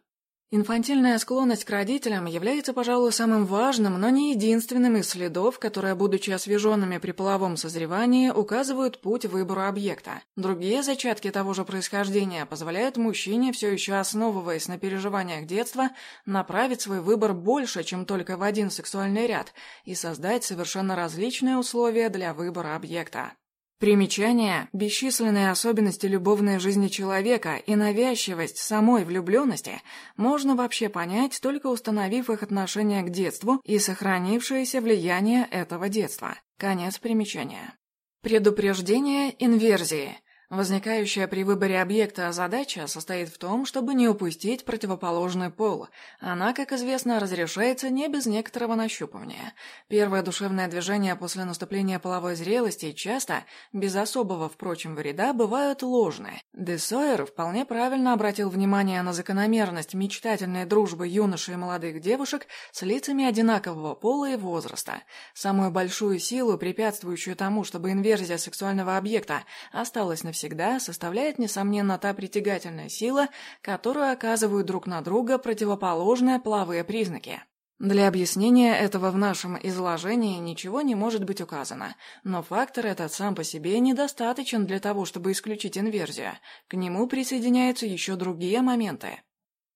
S1: Инфантильная склонность к родителям является, пожалуй, самым важным, но не единственным из следов, которые, будучи освеженными при половом созревании, указывают путь выбора объекта. Другие зачатки того же происхождения позволяют мужчине, все еще основываясь на переживаниях детства, направить свой выбор больше, чем только в один сексуальный ряд, и создать совершенно различные условия для выбора объекта. Примечание, бесчисленные особенности любовной жизни человека и навязчивость самой влюбленности можно вообще понять, только установив их отношение к детству и сохранившееся влияние этого детства. Конец примечания. Предупреждение инверзии. Возникающая при выборе объекта задача состоит в том, чтобы не упустить противоположный пол. Она, как известно, разрешается не без некоторого нащупывания. Первое душевное движение после наступления половой зрелости часто, без особого, впрочем, вреда, бывают ложные. Де Сойер вполне правильно обратил внимание на закономерность мечтательной дружбы юношей и молодых девушек с лицами одинакового пола и возраста. Самую большую силу, препятствующую тому, чтобы инверсия сексуального объекта осталась навсегда, всегда составляет, несомненно, та притягательная сила, которую оказывают друг на друга противоположные половые признаки. Для объяснения этого в нашем изложении ничего не может быть указано, но фактор этот сам по себе недостаточен для того, чтобы исключить инверсию. К нему присоединяются еще другие моменты.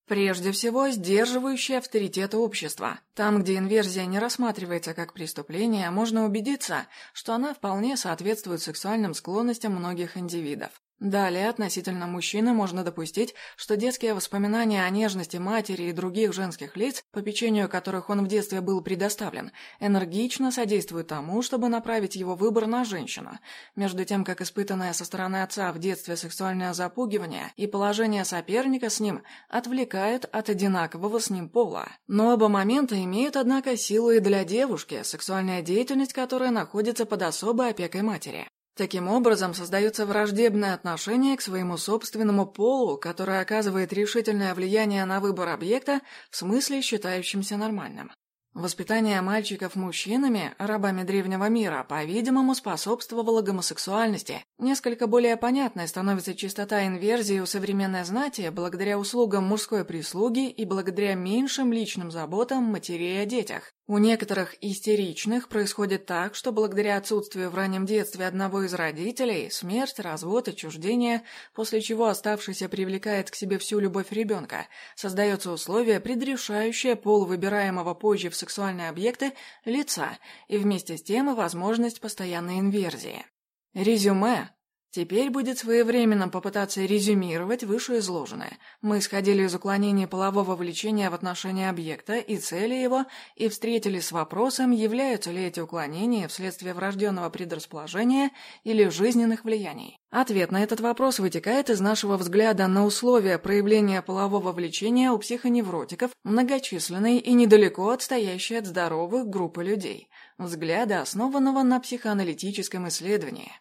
S1: Прежде всего, сдерживающий авторитет общества. Там, где инверсия не рассматривается как преступление, можно убедиться, что она вполне соответствует сексуальным склонностям многих индивидов. Далее, относительно мужчины можно допустить, что детские воспоминания о нежности матери и других женских лиц, по печенью которых он в детстве был предоставлен, энергично содействуют тому, чтобы направить его выбор на женщину. Между тем, как испытанное со стороны отца в детстве сексуальное запугивание и положение соперника с ним отвлекают от одинакового с ним пола. Но оба момента имеют, однако, силу и для девушки, сексуальная деятельность которой находится под особой опекой матери. Таким образом, создается враждебное отношение к своему собственному полу, которое оказывает решительное влияние на выбор объекта в смысле считающимся нормальным. Воспитание мальчиков мужчинами, рабами древнего мира, по-видимому, способствовало гомосексуальности. Несколько более понятной становится чистота инверзии у современной знати благодаря услугам мужской прислуги и благодаря меньшим личным заботам матерей о детях. У некоторых истеричных происходит так, что благодаря отсутствию в раннем детстве одного из родителей, смерть, развод, отчуждение, после чего оставшийся привлекает к себе всю любовь ребенка, создается условие, предрешающее пол выбираемого позже в сексуальные объекты лица и вместе с тем и возможность постоянной инверсии. Резюме Теперь будет своевременно попытаться резюмировать вышеизложенное. Мы исходили из уклонения полового влечения в отношении объекта и цели его, и встретились с вопросом, являются ли эти уклонения вследствие врожденного предрасположения или жизненных влияний. Ответ на этот вопрос вытекает из нашего взгляда на условия проявления полового влечения у психоневротиков, многочисленной и недалеко отстоящей от здоровых группы людей, взгляда, основанного на психоаналитическом исследовании.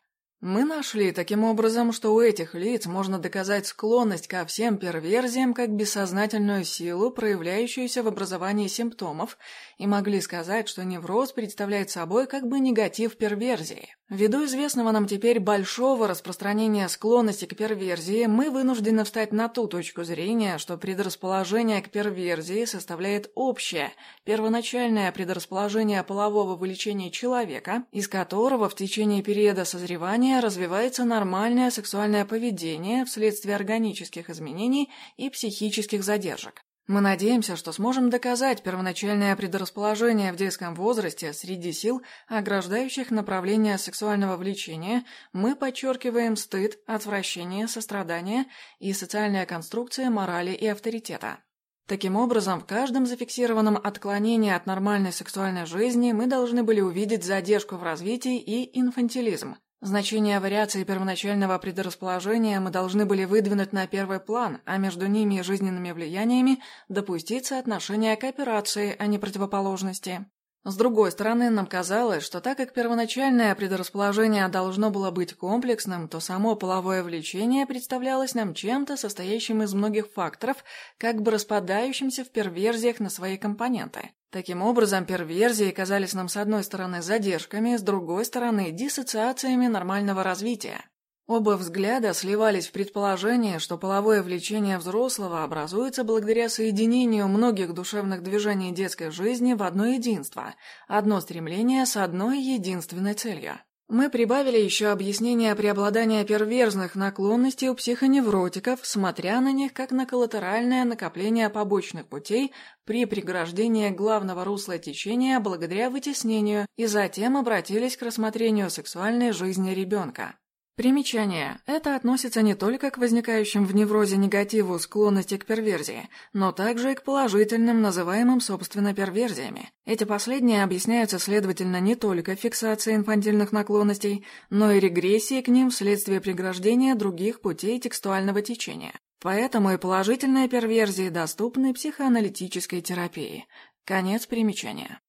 S1: Мы нашли таким образом, что у этих лиц можно доказать склонность ко всем перверзиям как бессознательную силу, проявляющуюся в образовании симптомов, и могли сказать, что невроз представляет собой как бы негатив перверзии. Ввиду известного нам теперь большого распространения склонности к перверзии, мы вынуждены встать на ту точку зрения, что предрасположение к перверзии составляет общее, первоначальное предрасположение полового вылечения человека, из которого в течение периода созревания развивается нормальное сексуальное поведение вследствие органических изменений и психических задержек. Мы надеемся, что сможем доказать первоначальное предрасположение в детском возрасте среди сил, ограждающих направление сексуального влечения, мы подчеркиваем стыд, отвращение, сострадание и социальная конструкция морали и авторитета. Таким образом, в каждом зафиксированном отклонении от нормальной сексуальной жизни мы должны были увидеть задержку в развитии и инфантилизм, Значение вариации первоначального предрасположения мы должны были выдвинуть на первый план, а между ними и жизненными влияниями допустить соотношение кооперации, а не противоположности. С другой стороны, нам казалось, что так как первоначальное предрасположение должно было быть комплексным, то само половое влечение представлялось нам чем-то, состоящим из многих факторов, как бы распадающимся в перверзиях на свои компоненты. Таким образом, перверзии казались нам с одной стороны задержками, с другой стороны диссоциациями нормального развития. Оба взгляда сливались в предположении, что половое влечение взрослого образуется благодаря соединению многих душевных движений детской жизни в одно единство, одно стремление с одной единственной целью. Мы прибавили еще объяснение преобладания перверзных наклонностей у психоневротиков, смотря на них как на коллатеральное накопление побочных путей при преграждении главного русла течения благодаря вытеснению, и затем обратились к рассмотрению сексуальной жизни ребенка. Примечание. Это относится не только к возникающим в неврозе негативу склонности к перверзии, но также и к положительным, называемым собственно перверзиями. Эти последние объясняются, следовательно, не только фиксацией инфантильных наклонностей, но и регрессией к ним вследствие преграждения других путей текстуального течения. Поэтому и положительные перверзии доступны психоаналитической терапии. Конец примечания.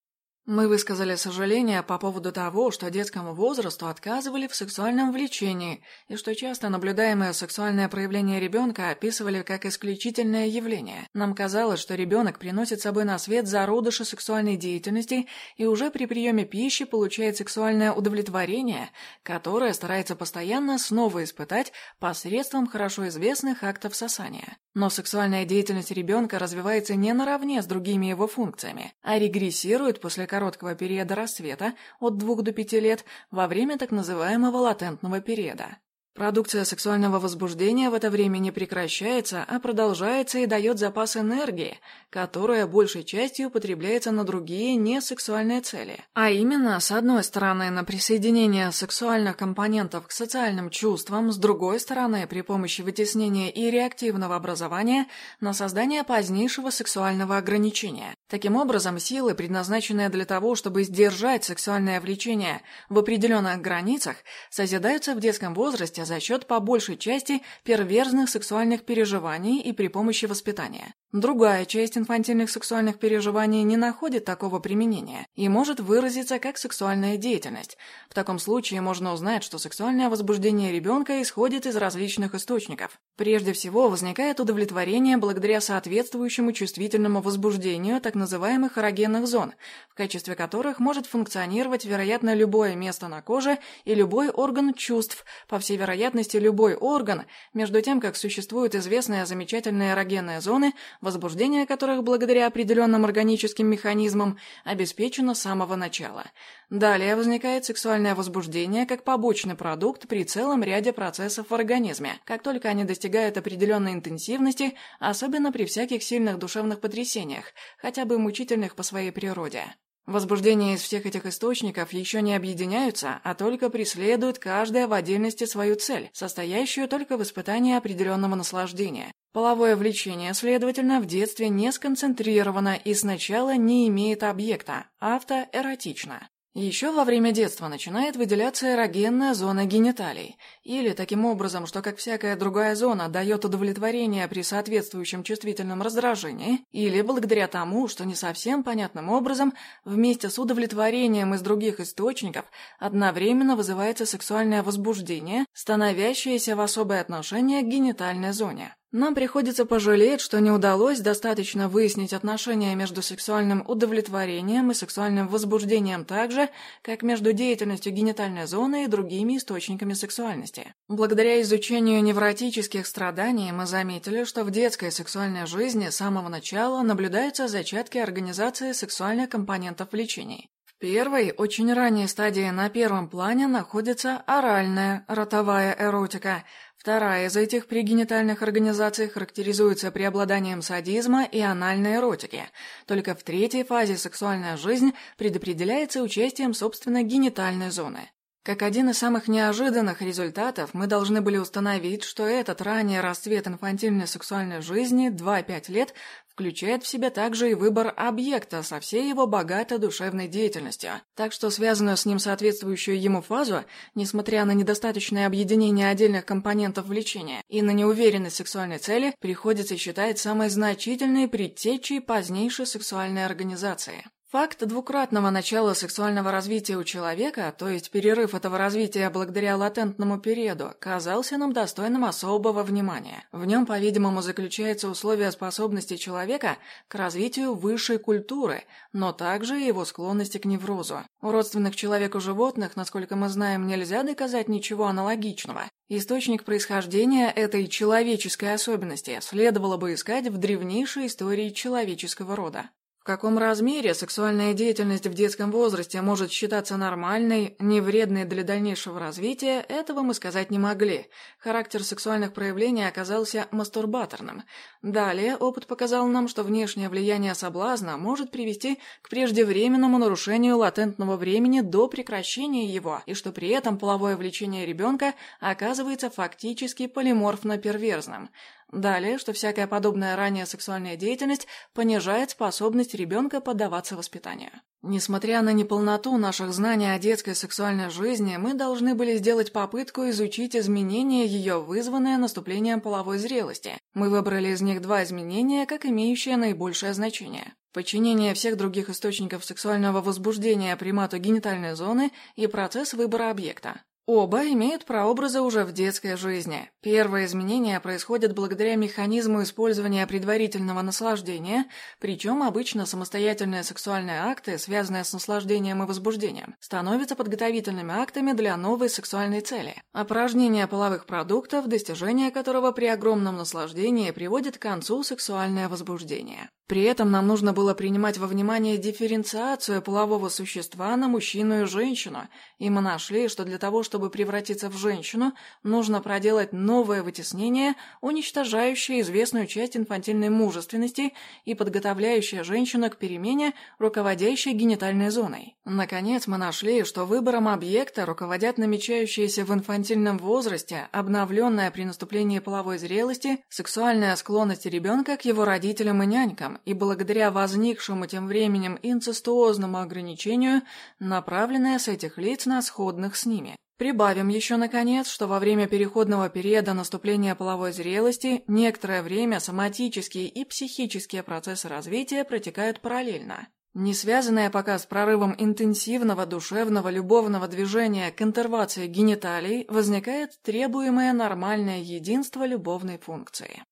S1: Мы высказали сожаление по поводу того, что детскому возрасту отказывали в сексуальном влечении, и что часто наблюдаемое сексуальное проявление ребенка описывали как исключительное явление. Нам казалось, что ребенок приносит с собой на свет зародыши сексуальной деятельности и уже при приеме пищи получает сексуальное удовлетворение, которое старается постоянно снова испытать посредством хорошо известных актов сосания. Но сексуальная деятельность ребенка развивается не наравне с другими его функциями, а регрессирует после короткого периода рассвета от 2 до 5 лет во время так называемого латентного периода. Продукция сексуального возбуждения в это время не прекращается, а продолжается и дает запас энергии, которая большей частью употребляется на другие несексуальные цели. А именно, с одной стороны, на присоединение сексуальных компонентов к социальным чувствам, с другой стороны, при помощи вытеснения и реактивного образования, на создание позднейшего сексуального ограничения. Таким образом, силы, предназначенные для того, чтобы сдержать сексуальное влечение в определенных границах, созидаются в детском возрасте за счет по большей части перверзных сексуальных переживаний и при помощи воспитания. Другая часть инфантильных сексуальных переживаний не находит такого применения и может выразиться как сексуальная деятельность. В таком случае можно узнать, что сексуальное возбуждение ребенка исходит из различных источников. Прежде всего, возникает удовлетворение благодаря соответствующему чувствительному возбуждению так называемых эрогенных зон, в качестве которых может функционировать, вероятно, любое место на коже и любой орган чувств, по всей вероятности, любой орган, между тем, как существуют известные замечательные эрогенные зоны, возбуждение которых благодаря определенным органическим механизмам обеспечено с самого начала. Далее возникает сексуальное возбуждение как побочный продукт при целом ряде процессов в организме, как только они достигают определенной интенсивности, особенно при всяких сильных душевных потрясениях, хотя бы мучительных по своей природе. Возбуждения из всех этих источников еще не объединяются, а только преследуют каждая в отдельности свою цель, состоящую только в испытании определенного наслаждения. Половое влечение, следовательно, в детстве не сконцентрировано и сначала не имеет объекта, автоэротично. Еще во время детства начинает выделяться эрогенная зона гениталий, или таким образом, что как всякая другая зона дает удовлетворение при соответствующем чувствительном раздражении, или благодаря тому, что не совсем понятным образом вместе с удовлетворением из других источников одновременно вызывается сексуальное возбуждение, становящееся в особое отношение к генитальной зоне. Нам приходится пожалеть, что не удалось достаточно выяснить отношения между сексуальным удовлетворением и сексуальным возбуждением так же, как между деятельностью генитальной зоны и другими источниками сексуальности. Благодаря изучению невротических страданий мы заметили, что в детской сексуальной жизни с самого начала наблюдаются зачатки организации сексуальных компонентов влечений Первой, очень ранней стадии на первом плане находится оральная, ротовая эротика. Вторая из этих пригенитальных организаций характеризуется преобладанием садизма и анальной эротики. Только в третьей фазе сексуальная жизнь предопределяется участием, собственно, генитальной зоны. Как один из самых неожиданных результатов, мы должны были установить, что этот ранний расцвет инфантильной сексуальной жизни 2-5 лет включает в себя также и выбор объекта со всей его богатой душевной деятельностью. Так что связанную с ним соответствующую ему фазу, несмотря на недостаточное объединение отдельных компонентов влечения и на неуверенность сексуальной цели, приходится считать самой значительной предтечей позднейшей сексуальной организации. Факт двукратного начала сексуального развития у человека, то есть перерыв этого развития благодаря латентному периоду, казался нам достойным особого внимания. В нем, по-видимому, заключается условие способности человека к развитию высшей культуры, но также и его склонности к неврозу. У родственных человеку животных, насколько мы знаем, нельзя доказать ничего аналогичного. Источник происхождения этой человеческой особенности следовало бы искать в древнейшей истории человеческого рода. В каком размере сексуальная деятельность в детском возрасте может считаться нормальной, невредной для дальнейшего развития, этого мы сказать не могли. Характер сексуальных проявлений оказался мастурбаторным. Далее опыт показал нам, что внешнее влияние соблазна может привести к преждевременному нарушению латентного времени до прекращения его, и что при этом половое влечение ребенка оказывается фактически полиморфно-перверзным. Далее, что всякая подобная ранее сексуальная деятельность понижает способность ребенка поддаваться воспитанию. Несмотря на неполноту наших знаний о детской сексуальной жизни, мы должны были сделать попытку изучить изменения ее, вызванные наступлением половой зрелости. Мы выбрали из них два изменения, как имеющие наибольшее значение. Подчинение всех других источников сексуального возбуждения примату генитальной зоны и процесс выбора объекта. Оба имеют прообразы уже в детской жизни. Первое изменение происходит благодаря механизму использования предварительного наслаждения, причем обычно самостоятельные сексуальные акты, связанные с наслаждением и возбуждением, становятся подготовительными актами для новой сексуальной цели. Опорожнение половых продуктов, достижение которого при огромном наслаждении приводит к концу сексуальное возбуждение. При этом нам нужно было принимать во внимание дифференциацию полового существа на мужчину и женщину, и мы нашли, что для того, чтобы превратиться в женщину, нужно проделать новое вытеснение, уничтожающее известную часть инфантильной мужественности и подготовляющее женщину к перемене, руководящей генитальной зоной. Наконец, мы нашли, что выбором объекта руководят намечающиеся в инфантильном возрасте, обновленная при наступлении половой зрелости, сексуальная склонность ребенка к его родителям и нянькам, и благодаря возникшему тем временем инцестуозному ограничению, направленная с этих лиц на сходных с ними. Прибавим еще, наконец, что во время переходного периода наступления половой зрелости некоторое время соматические и психические процессы развития протекают параллельно. Не связанное пока с прорывом интенсивного душевного любовного движения к интервации гениталий возникает требуемое нормальное единство любовной функции.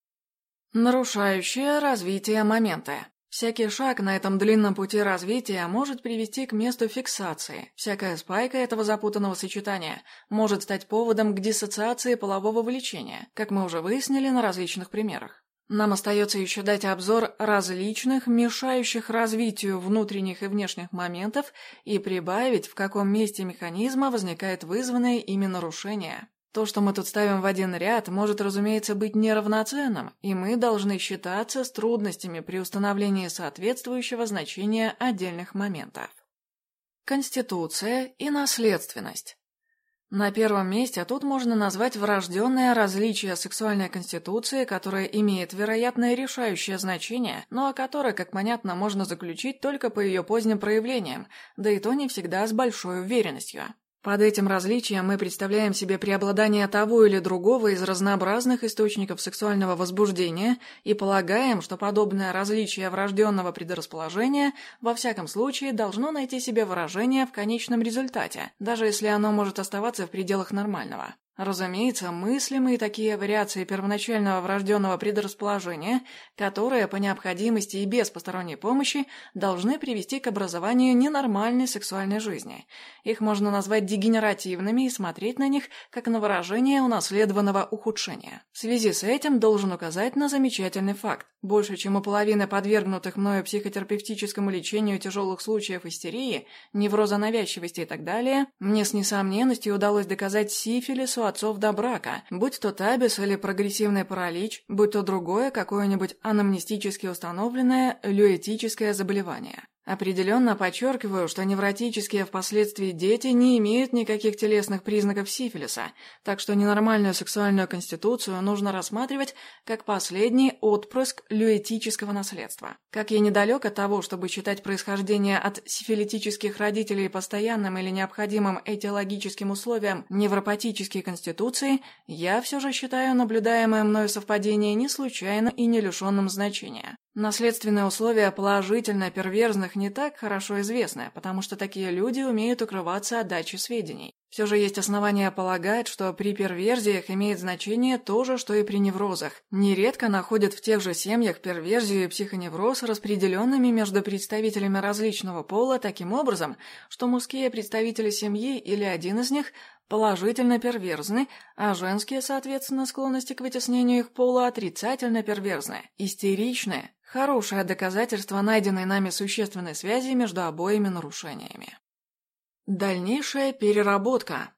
S1: Нарушающее развитие момента. Всякий шаг на этом длинном пути развития может привести к месту фиксации. Всякая спайка этого запутанного сочетания может стать поводом к диссоциации полового влечения, как мы уже выяснили на различных примерах. Нам остается еще дать обзор различных, мешающих развитию внутренних и внешних моментов и прибавить, в каком месте механизма возникает вызванное ими нарушение. То, что мы тут ставим в один ряд, может, разумеется, быть неравноценным, и мы должны считаться с трудностями при установлении соответствующего значения отдельных моментов. Конституция и наследственность. На первом месте тут можно назвать врожденное различие сексуальной конституции, которое имеет вероятное решающее значение, но о которой, как понятно, можно заключить только по ее поздним проявлениям, да и то не всегда с большой уверенностью. Под этим различием мы представляем себе преобладание того или другого из разнообразных источников сексуального возбуждения и полагаем, что подобное различие врожденного предрасположения во всяком случае должно найти себе выражение в конечном результате, даже если оно может оставаться в пределах нормального. Разумеется, мыслимые такие вариации первоначального врожденного предрасположения, которые по необходимости и без посторонней помощи должны привести к образованию ненормальной сексуальной жизни. Их можно назвать дегенеративными и смотреть на них как на выражение унаследованного ухудшения. В связи с этим должен указать на замечательный факт. Больше чем у половины подвергнутых мною психотерапевтическому лечению тяжелых случаев истерии, невроза навязчивости и так далее, мне с несомненностью удалось доказать сифилису отцов до брака, будь то табис или прогрессивный паралич, будь то другое какое-нибудь анамнестически установленное люэтическое заболевание. Определенно подчеркиваю, что невротические впоследствии дети не имеют никаких телесных признаков сифилиса, так что ненормальную сексуальную конституцию нужно рассматривать как последний отпрыск люэтического наследства. Как я недалек от того, чтобы считать происхождение от сифилитических родителей постоянным или необходимым этиологическим условием невропатической конституции, я все же считаю наблюдаемое мною совпадение не случайно и не лишенным значения. Наследственные условия положительно перверзных не так хорошо известны, потому что такие люди умеют укрываться от дачи сведений. Все же есть основания полагать, что при перверзиях имеет значение то же, что и при неврозах. Нередко находят в тех же семьях перверзию и психоневроз распределенными между представителями различного пола таким образом, что мужские представители семьи или один из них положительно перверзны, а женские, соответственно, склонности к вытеснению их пола отрицательно перверзны, истеричны, Хорошее доказательство найденной нами существенной связи между обоими нарушениями. Дальнейшая переработка.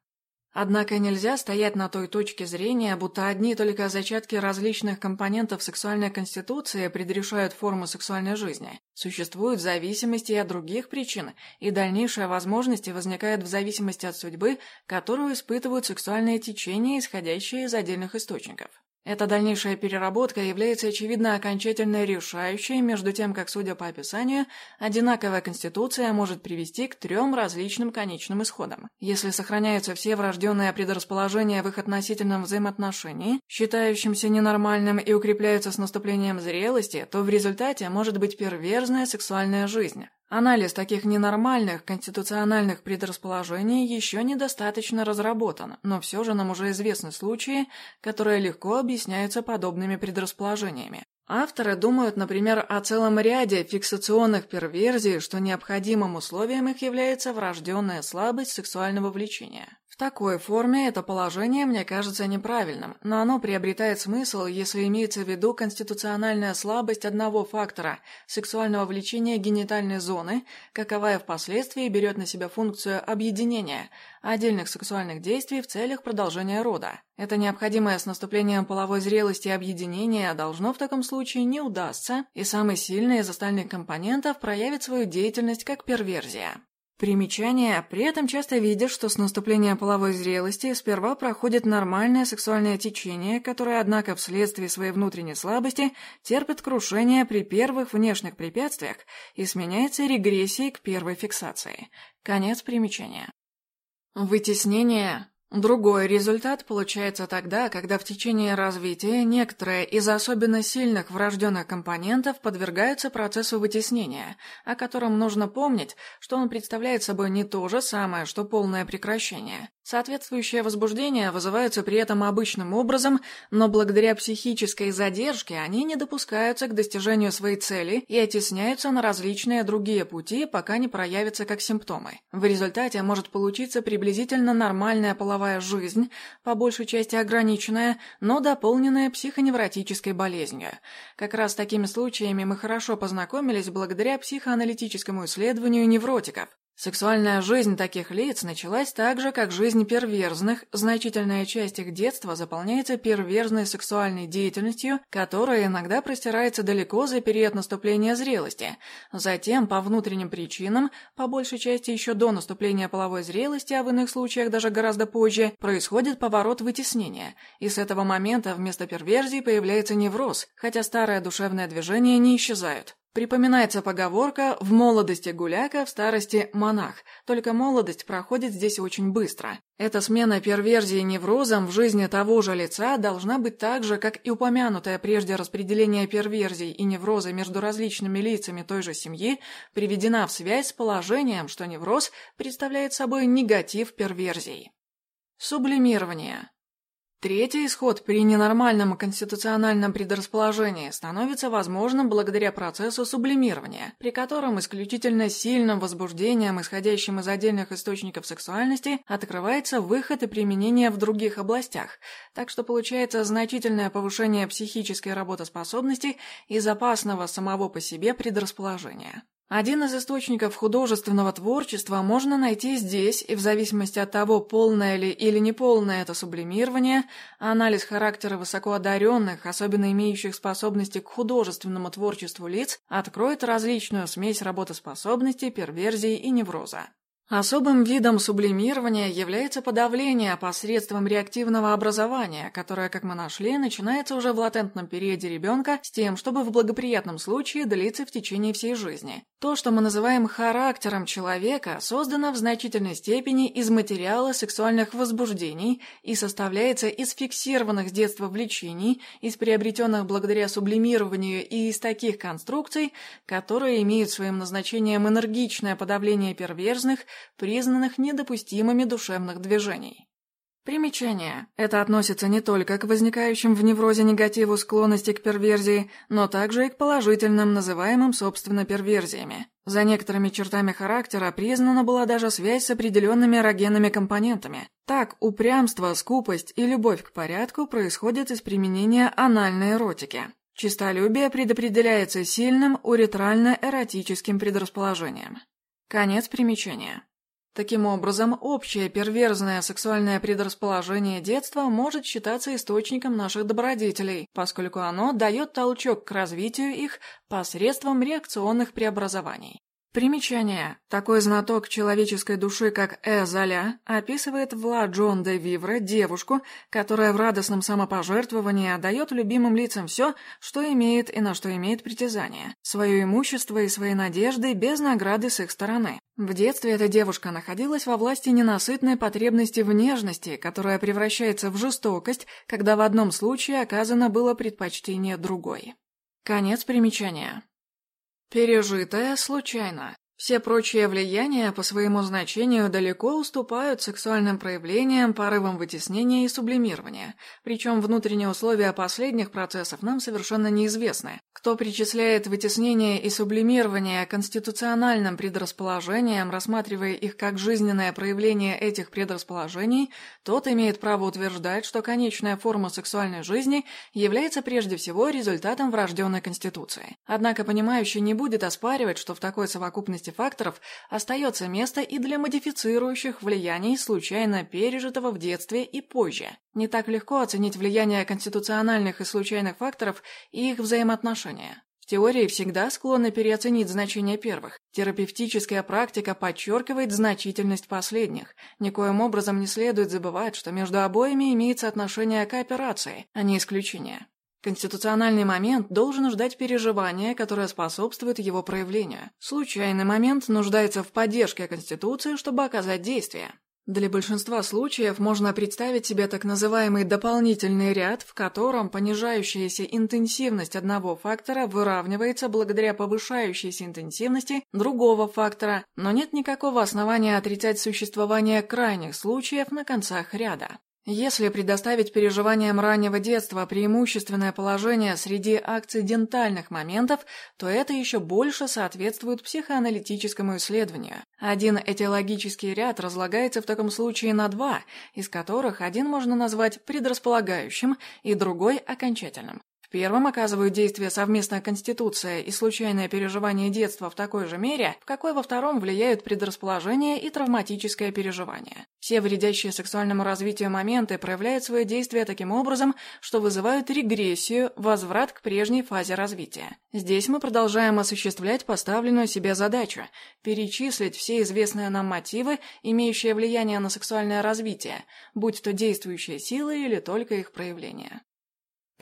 S1: Однако нельзя стоять на той точке зрения, будто одни только зачатки различных компонентов сексуальной конституции предрешают форму сексуальной жизни. Существуют зависимости и от других причин, и дальнейшие возможности возникают в зависимости от судьбы, которую испытывают сексуальные течения, исходящие из отдельных источников. Эта дальнейшая переработка является, очевидно, окончательно решающей, между тем, как, судя по описанию, одинаковая конституция может привести к трем различным конечным исходам. Если сохраняются все врожденные предрасположения в их относительном взаимоотношении, считающимся ненормальным и укрепляются с наступлением зрелости, то в результате может быть перверзная сексуальная жизнь. Анализ таких ненормальных конституциональных предрасположений еще недостаточно разработан, но все же нам уже известны случаи, которые легко объясняются подобными предрасположениями. Авторы думают, например, о целом ряде фиксационных перверзий, что необходимым условием их является врожденная слабость сексуального влечения. Такой форме это положение мне кажется неправильным, но оно приобретает смысл, если имеется в виду конституциональная слабость одного фактора – сексуального влечения генитальной зоны, каковая впоследствии берет на себя функцию объединения отдельных сексуальных действий в целях продолжения рода. Это необходимое с наступлением половой зрелости объединение должно в таком случае не удастся, и самый сильный из остальных компонентов проявит свою деятельность как перверзия. Примечание. При этом часто видишь, что с наступлением половой зрелости сперва проходит нормальное сексуальное течение, которое, однако, вследствие своей внутренней слабости терпит крушение при первых внешних препятствиях и сменяется регрессией к первой фиксации. Конец примечания. Вытеснение Другой результат получается тогда, когда в течение развития некоторые из особенно сильных врожденных компонентов подвергаются процессу вытеснения, о котором нужно помнить, что он представляет собой не то же самое, что полное прекращение. Соответствующие возбуждения вызываются при этом обычным образом, но благодаря психической задержке они не допускаются к достижению своей цели и оттесняются на различные другие пути, пока не проявятся как симптомы. В результате может получиться приблизительно нормальная половая жизнь, по большей части ограниченная, но дополненная психоневротической болезнью. Как раз с такими случаями мы хорошо познакомились благодаря психоаналитическому исследованию невротиков. Сексуальная жизнь таких лиц началась так же, как жизнь перверзных, значительная часть их детства заполняется перверзной сексуальной деятельностью, которая иногда простирается далеко за период наступления зрелости. Затем, по внутренним причинам, по большей части еще до наступления половой зрелости, а в иных случаях даже гораздо позже, происходит поворот вытеснения, и с этого момента вместо перверзии появляется невроз, хотя старое душевное движение не исчезают. Припоминается поговорка «в молодости гуляка, в старости монах», только молодость проходит здесь очень быстро. Эта смена перверзии неврозом в жизни того же лица должна быть так же, как и упомянутое прежде распределение перверзий и невроза между различными лицами той же семьи, приведена в связь с положением, что невроз представляет собой негатив перверзий. Сублимирование. Третий исход при ненормальном конституциональном предрасположении становится возможным благодаря процессу сублимирования, при котором исключительно сильным возбуждением, исходящим из отдельных источников сексуальности, открывается выход и применение в других областях, так что получается значительное повышение психической работоспособности и запасного самого по себе предрасположения. Один из источников художественного творчества можно найти здесь, и в зависимости от того, полное ли или неполное это сублимирование, анализ характера высокоодаренных, особенно имеющих способности к художественному творчеству лиц, откроет различную смесь работоспособности, перверзии и невроза. Особым видом сублимирования является подавление посредством реактивного образования, которое, как мы нашли, начинается уже в латентном периоде ребенка с тем, чтобы в благоприятном случае длиться в течение всей жизни. То, что мы называем характером человека, создано в значительной степени из материала сексуальных возбуждений и составляется из фиксированных с детства влечений, из приобретенных благодаря сублимированию и из таких конструкций, которые имеют своим назначением энергичное подавление перверзных, признанных недопустимыми душевных движений. Примечание. Это относится не только к возникающим в неврозе негативу склонности к перверзии, но также и к положительным, называемым собственно перверзиями. За некоторыми чертами характера признана была даже связь с определенными эрогенными компонентами. Так, упрямство, скупость и любовь к порядку происходят из применения анальной эротики. Чистолюбие предопределяется сильным уретрально-эротическим предрасположением. Конец примечания. Таким образом, общее перверзное сексуальное предрасположение детства может считаться источником наших добродетелей, поскольку оно дает толчок к развитию их посредством реакционных преобразований. Примечание. Такой знаток человеческой души, как Э. Описывает Влад Джон де Вивре девушку, которая в радостном самопожертвовании отдает любимым лицам все, что имеет и на что имеет притязание, свое имущество и свои надежды без награды с их стороны. В детстве эта девушка находилась во власти ненасытной потребности в нежности, которая превращается в жестокость, когда в одном случае оказано было предпочтение другой. Конец примечания. Пережитое случайно. Все прочие влияния по своему значению далеко уступают сексуальным проявлениям, порывам вытеснения и сублимирования, причем внутренние условия последних процессов нам совершенно неизвестны. Кто причисляет вытеснение и сублимирование конституциональным предрасположениям, рассматривая их как жизненное проявление этих предрасположений, тот имеет право утверждать, что конечная форма сексуальной жизни является прежде всего результатом врожденной конституции. Однако понимающий не будет оспаривать, что в такой совокупности факторов остается место и для модифицирующих влияний, случайно пережитого в детстве и позже. Не так легко оценить влияние конституциональных и случайных факторов и их взаимоотношения. В теории всегда склонны переоценить значение первых. Терапевтическая практика подчеркивает значительность последних. Никоим образом не следует забывать, что между обоими имеется отношение кооперации, а не исключение. Конституциональный момент должен ждать переживания, которое способствует его проявлению. Случайный момент нуждается в поддержке Конституции, чтобы оказать действие. Для большинства случаев можно представить себе так называемый дополнительный ряд, в котором понижающаяся интенсивность одного фактора выравнивается благодаря повышающейся интенсивности другого фактора, но нет никакого основания отрицать существование крайних случаев на концах ряда. Если предоставить переживаниям раннего детства преимущественное положение среди акцидентальных моментов, то это еще больше соответствует психоаналитическому исследованию. Один этиологический ряд разлагается в таком случае на два, из которых один можно назвать предрасполагающим и другой окончательным первом оказывают действие совместная конституция и случайное переживание детства в такой же мере, в какой во втором влияют предрасположение и травматическое переживание. Все вредящие сексуальному развитию моменты проявляют свое действие таким образом, что вызывают регрессию, возврат к прежней фазе развития. Здесь мы продолжаем осуществлять поставленную себе задачу – перечислить все известные нам мотивы, имеющие влияние на сексуальное развитие, будь то действующие силы или только их проявление.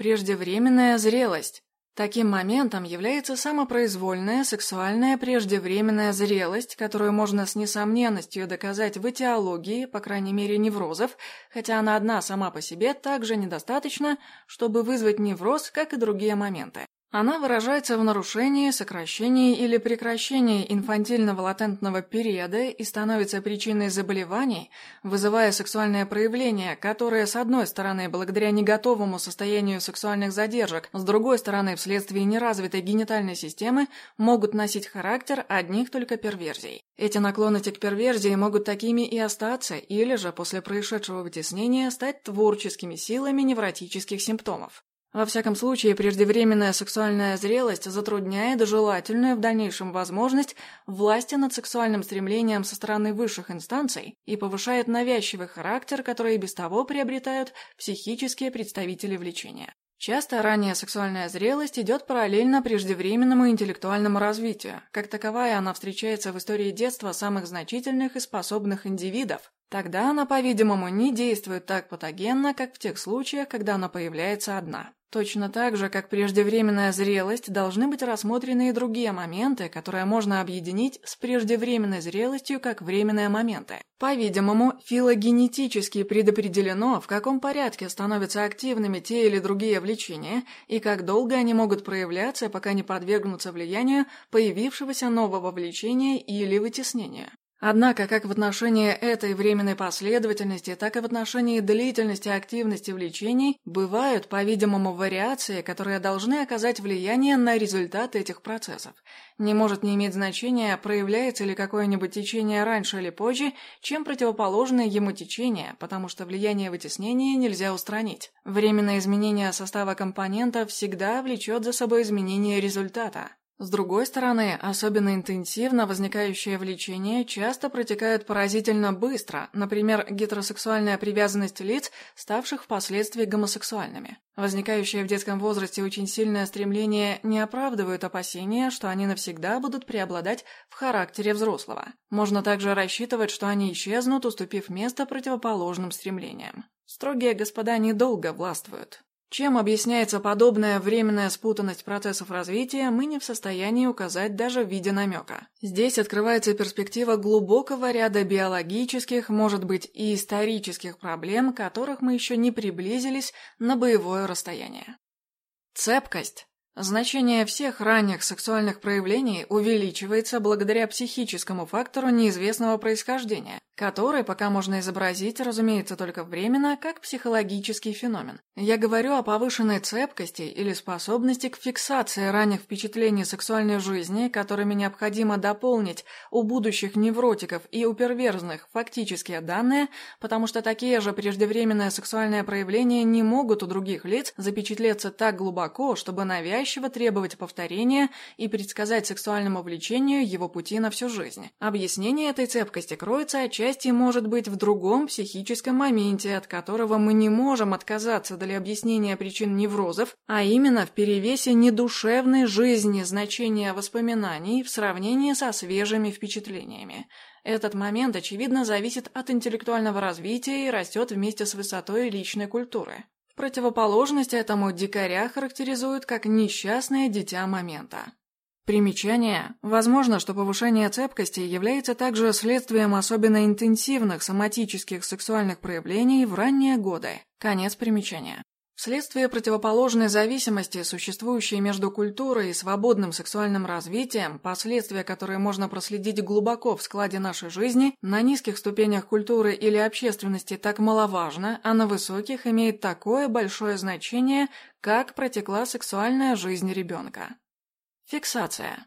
S1: Преждевременная зрелость. Таким моментом является самопроизвольная сексуальная преждевременная зрелость, которую можно с несомненностью доказать в этиологии, по крайней мере неврозов, хотя она одна сама по себе также недостаточно, чтобы вызвать невроз, как и другие моменты. Она выражается в нарушении, сокращении или прекращении инфантильного латентного периода и становится причиной заболеваний, вызывая сексуальное проявление, которое, с одной стороны, благодаря неготовому состоянию сексуальных задержек, с другой стороны, вследствие неразвитой генитальной системы, могут носить характер одних только перверзий. Эти наклонности к перверзии могут такими и остаться, или же после происшедшего вытеснения стать творческими силами невротических симптомов. Во всяком случае, преждевременная сексуальная зрелость затрудняет желательную в дальнейшем возможность власти над сексуальным стремлением со стороны высших инстанций и повышает навязчивый характер, который без того приобретают психические представители влечения. Часто ранняя сексуальная зрелость идет параллельно преждевременному интеллектуальному развитию. Как таковая она встречается в истории детства самых значительных и способных индивидов, Тогда она, по-видимому, не действует так патогенно, как в тех случаях, когда она появляется одна. Точно так же, как преждевременная зрелость, должны быть рассмотрены и другие моменты, которые можно объединить с преждевременной зрелостью как временные моменты. По-видимому, филогенетически предопределено, в каком порядке становятся активными те или другие влечения и как долго они могут проявляться, пока не подвергнутся влиянию появившегося нового влечения или вытеснения. Однако, как в отношении этой временной последовательности, так и в отношении длительности активности влечений, бывают, по-видимому, вариации, которые должны оказать влияние на результаты этих процессов. Не может не иметь значения, проявляется ли какое-нибудь течение раньше или позже, чем противоположное ему течение, потому что влияние вытеснения нельзя устранить. Временное изменение состава компонентов всегда влечет за собой изменение результата. С другой стороны, особенно интенсивно возникающее влечение часто протекает поразительно быстро, например, гетеросексуальная привязанность лиц, ставших впоследствии гомосексуальными. Возникающее в детском возрасте очень сильное стремление не оправдывает опасения, что они навсегда будут преобладать в характере взрослого. Можно также рассчитывать, что они исчезнут, уступив место противоположным стремлениям. Строгие господа недолго властвуют. Чем объясняется подобная временная спутанность процессов развития, мы не в состоянии указать даже в виде намека. Здесь открывается перспектива глубокого ряда биологических, может быть и исторических проблем, которых мы еще не приблизились на боевое расстояние. Цепкость Значение всех ранних сексуальных проявлений увеличивается благодаря психическому фактору неизвестного происхождения, который пока можно изобразить, разумеется, только временно, как психологический феномен. Я говорю о повышенной цепкости или способности к фиксации ранних впечатлений сексуальной жизни, которыми необходимо дополнить у будущих невротиков и у перверзных фактические данные, потому что такие же преждевременные сексуальные проявления не могут у других лиц запечатлеться так глубоко, чтобы навязать навязчиво требовать повторения и предсказать сексуальному влечению его пути на всю жизнь. Объяснение этой цепкости кроется отчасти может быть в другом психическом моменте, от которого мы не можем отказаться для объяснения причин неврозов, а именно в перевесе недушевной жизни значения воспоминаний в сравнении со свежими впечатлениями. Этот момент, очевидно, зависит от интеллектуального развития и растет вместе с высотой личной культуры противоположность этому дикаря характеризуют как несчастное дитя момента. Примечание. Возможно, что повышение цепкости является также следствием особенно интенсивных соматических сексуальных проявлений в ранние годы. Конец примечания. Вследствие противоположной зависимости, существующей между культурой и свободным сексуальным развитием, последствия которые можно проследить глубоко в складе нашей жизни, на низких ступенях культуры или общественности так маловажно, а на высоких имеет такое большое значение, как протекла сексуальная жизнь ребенка. Фиксация.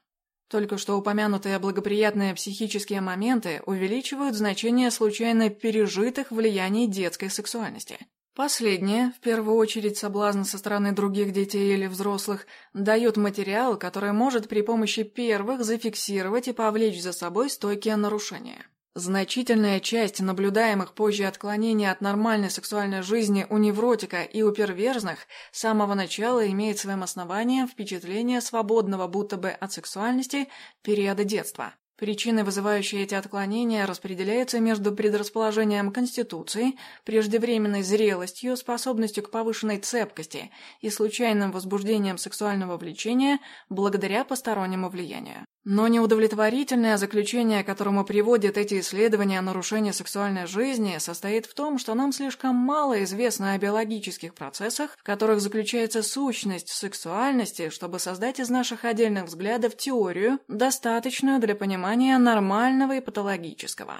S1: Только что упомянутые благоприятные психические моменты увеличивают значение случайно пережитых влияний детской сексуальности. Последнее, в первую очередь соблазн со стороны других детей или взрослых, дает материал, который может при помощи первых зафиксировать и повлечь за собой стойкие нарушения. Значительная часть наблюдаемых позже отклонений от нормальной сексуальной жизни у невротика и у перверзных с самого начала имеет своим основанием впечатление свободного будто бы от сексуальности периода детства. Причины, вызывающие эти отклонения, распределяются между предрасположением конституции, преждевременной зрелостью, способностью к повышенной цепкости и случайным возбуждением сексуального влечения благодаря постороннему влиянию. Но неудовлетворительное заключение, к которому приводят эти исследования о нарушении сексуальной жизни, состоит в том, что нам слишком мало известно о биологических процессах, в которых заключается сущность сексуальности, чтобы создать из наших отдельных взглядов теорию, достаточную для понимания нормального и патологического.